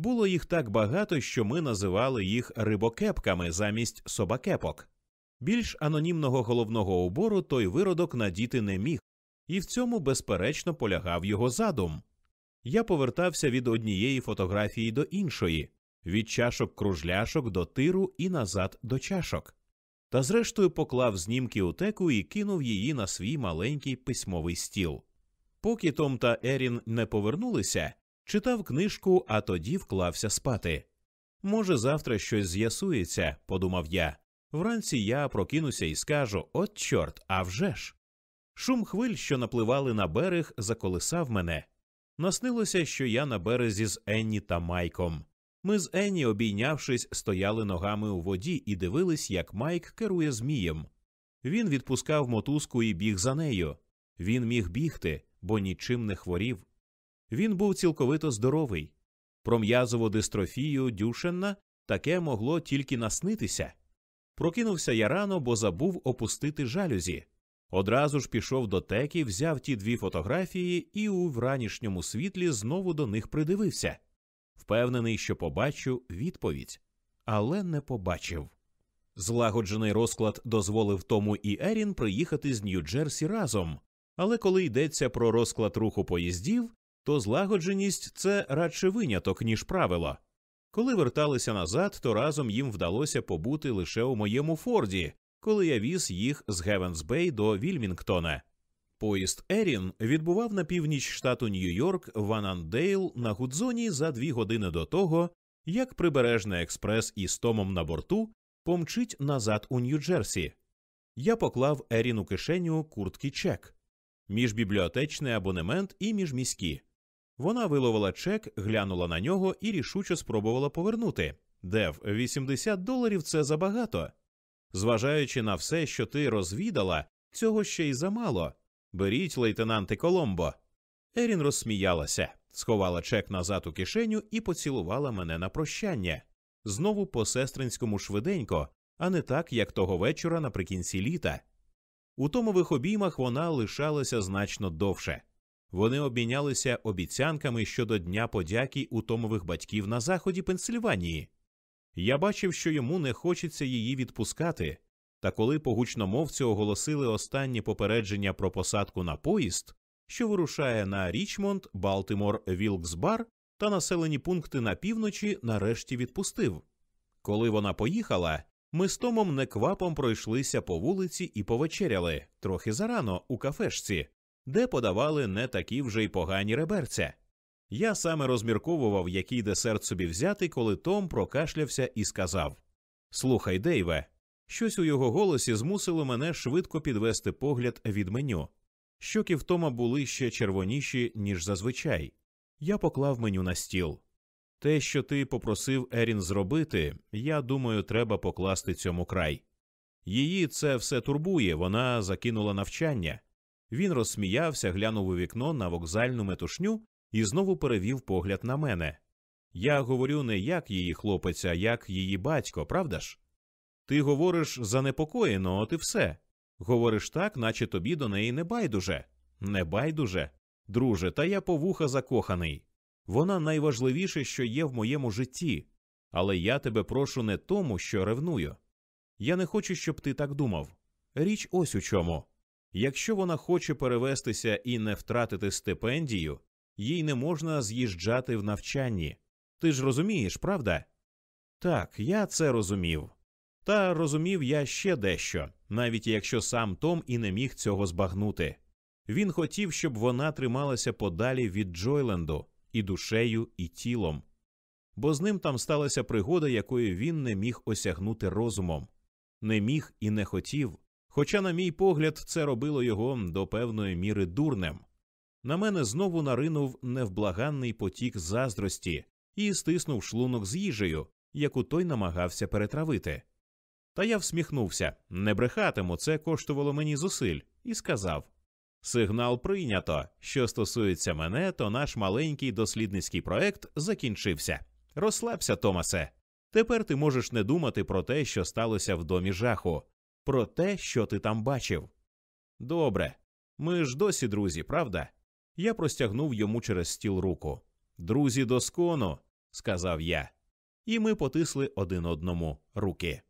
Було їх так багато, що ми називали їх рибокепками замість собакепок. Більш анонімного головного убору той виродок надіти не міг, і в цьому, безперечно, полягав його задум. Я повертався від однієї фотографії до іншої, від чашок кружляшок до тиру і назад до чашок. Та зрештою поклав знімки у теку і кинув її на свій маленький письмовий стіл. Поки Том та Ерін не повернулися, читав книжку, а тоді вклався спати. Може, завтра щось з'ясується, подумав я. Вранці я прокинуся і скажу от, чорт, а вже ж!» Шум хвиль, що напливали на берег, заколисав мене. Наснилося, що я на березі з Енні та Майком. Ми з Енні, обійнявшись, стояли ногами у воді і дивились, як Майк керує змієм. Він відпускав мотузку і біг за нею. Він міг бігти, бо нічим не хворів. Він був цілковито здоровий. Про м'язову дистрофію Дюшенна таке могло тільки наснитися. Прокинувся я рано, бо забув опустити жалюзі. Одразу ж пішов до теки, взяв ті дві фотографії і у вранішньому світлі знову до них придивився. Впевнений, що побачу відповідь, але не побачив. Злагоджений розклад дозволив тому і Ерін приїхати з Нью-Джерсі разом, але коли йдеться про розклад руху поїздів, то злагодженість це радше виняток, ніж правило. Коли верталися назад, то разом їм вдалося побути лише у моєму Форді, коли я віз їх з Гевенсбей до Вільмінгтона. Поїзд Ерін відбував на північ штату Нью-Йорк в Анандейл на Гудзоні за дві години до того, як прибережний експрес із Томом на борту помчить назад у Нью-Джерсі. Я поклав Ерін у кишеню куртки чек, міжбібліотечний абонемент і міжміські. Вона виловила чек, глянула на нього і рішуче спробувала повернути. Дев, 80 доларів це забагато. Зважаючи на все, що ти розвідала, цього ще й замало. Беріть, лейтенанте Коломбо. Ерін розсміялася, сховала чек назад у кишеню і поцілувала мене на прощання. Знову по сестринському швиденько, а не так, як того вечора наприкінці літа. У томових обіймах вона лишалася значно довше. Вони обмінялися обіцянками щодо Дня подяки у томових батьків на заході Пенсильванії. Я бачив, що йому не хочеться її відпускати, та коли по гучномовцю оголосили останні попередження про посадку на поїзд, що вирушає на Річмонд, Балтимор, Вілксбар та населені пункти на півночі, нарешті відпустив. Коли вона поїхала, ми з Томом неквапом пройшлися по вулиці і повечеряли трохи зарано у кафешці, де подавали не такі вже й погані реберця. Я саме розмірковував, який десерт собі взяти, коли Том прокашлявся і сказав Слухай, Дейве, щось у його голосі змусило мене швидко підвести погляд від меню. Щоки в Тома були ще червоніші, ніж зазвичай. Я поклав меню на стіл. Те, що ти попросив Ерін зробити, я думаю, треба покласти цьому край. Її це все турбує, вона закинула навчання. Він розсміявся, глянув у вікно на вокзальну метушню і знову перевів погляд на мене. Я говорю не як її хлопець, а як її батько, правда ж? Ти говориш занепокоєно, от і все. Говориш так, наче тобі до неї не байдуже. Не байдуже. Друже, та я по вуха закоханий. Вона найважливіше, що є в моєму житті, але я тебе прошу не тому, що ревную. Я не хочу, щоб ти так думав. Річ ось у чому. Якщо вона хоче перевестися і не втратити стипендію, їй не можна з'їжджати в навчанні. Ти ж розумієш, правда? Так, я це розумів. Та розумів я ще дещо, навіть якщо сам Том і не міг цього збагнути. Він хотів, щоб вона трималася подалі від Джойленду і душею, і тілом, бо з ним там сталася пригода, якої він не міг осягнути розумом, не міг і не хотів. Хоча, на мій погляд, це робило його до певної міри дурнем. На мене знову наринув невблаганний потік заздрості і стиснув шлунок з їжею, яку той намагався перетравити. Та я всміхнувся не брехатиму, це коштувало мені зусиль, і сказав Сигнал прийнято. Що стосується мене, то наш маленький дослідницький проект закінчився. Розслабся, Томасе. Тепер ти можеш не думати про те, що сталося в домі жаху, про те, що ти там бачив. Добре, ми ж досі друзі, правда? Я простягнув йому через стіл руку. Друзі, доскону, сказав я, і ми потисли один одному руки.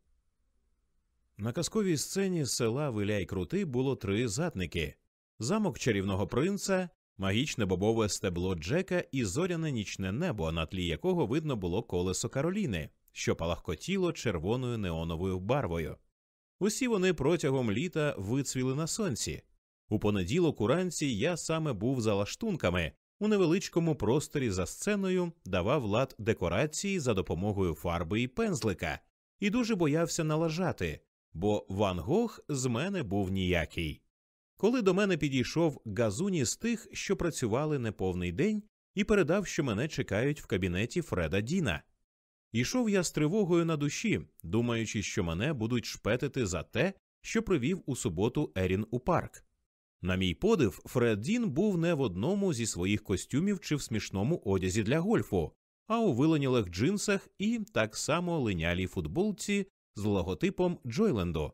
На казковій сцені села Виляй Крути було три затники замок чарівного принца, магічне бобове стебло Джека і зоряне нічне небо, на тлі якого видно було колесо Кароліни, що палахкотіло червоною неоновою барвою. Усі вони протягом літа вицвіли на сонці. У понеділок уранці я саме був за лаштунками у невеличкому просторі за сценою, давав лад декорації за допомогою фарби і пензлика, і дуже боявся налажати, бо Ван Гог з мене був ніякий. Коли до мене підійшов газуні з тих, що працювали неповний день, і передав, що мене чекають в кабінеті Фреда Діна. Ішов я з тривогою на душі, думаючи, що мене будуть шпетити за те, що привів у суботу Ерін у парк. На мій подив, Фред Дін був не в одному зі своїх костюмів чи в смішному одязі для гольфу, а у виленілих джинсах і так само линялій футболці з логотипом Джойленду.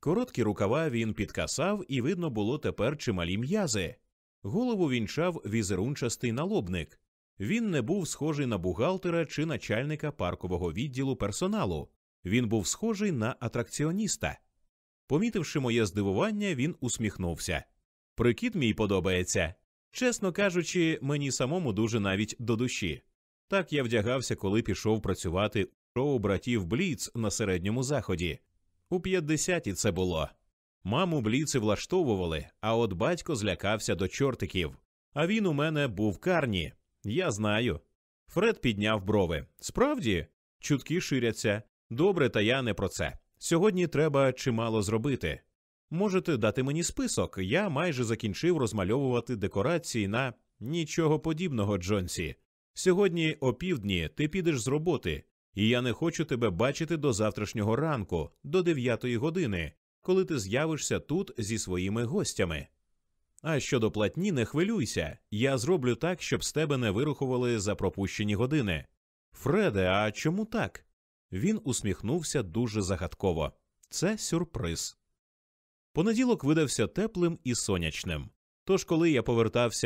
Короткі рукава він підкасав, і видно було тепер чималі м'язи. Голову вінчав візерунчастий налобник. Він не був схожий на бухгалтера чи начальника паркового відділу персоналу. Він був схожий на атракціоніста. Помітивши моє здивування, він усміхнувся. Прикид мій подобається. Чесно кажучи, мені самому дуже навіть до душі. Так я вдягався, коли пішов працювати у шоу братів Бліц на середньому заході. У п'ятдесяті це було. Маму бліци влаштовували, а от батько злякався до чортиків. А він у мене був карні. Я знаю. Фред підняв брови. Справді, чутки ширяться. Добре, та я не про це. Сьогодні треба чимало зробити. Можете дати мені список. Я майже закінчив розмальовувати декорації на нічого подібного, Джонсі. Сьогодні опівдні ти підеш з роботи, і я не хочу тебе бачити до завтрашнього ранку, до дев'ятої години, коли ти з'явишся тут зі своїми гостями. А щодо платні, не хвилюйся, я зроблю так, щоб з тебе не вирухували за пропущені години. Фреде, а чому так? Він усміхнувся дуже загадково. Це сюрприз. Понеділок видався теплим і сонячним. Тож, коли я повертався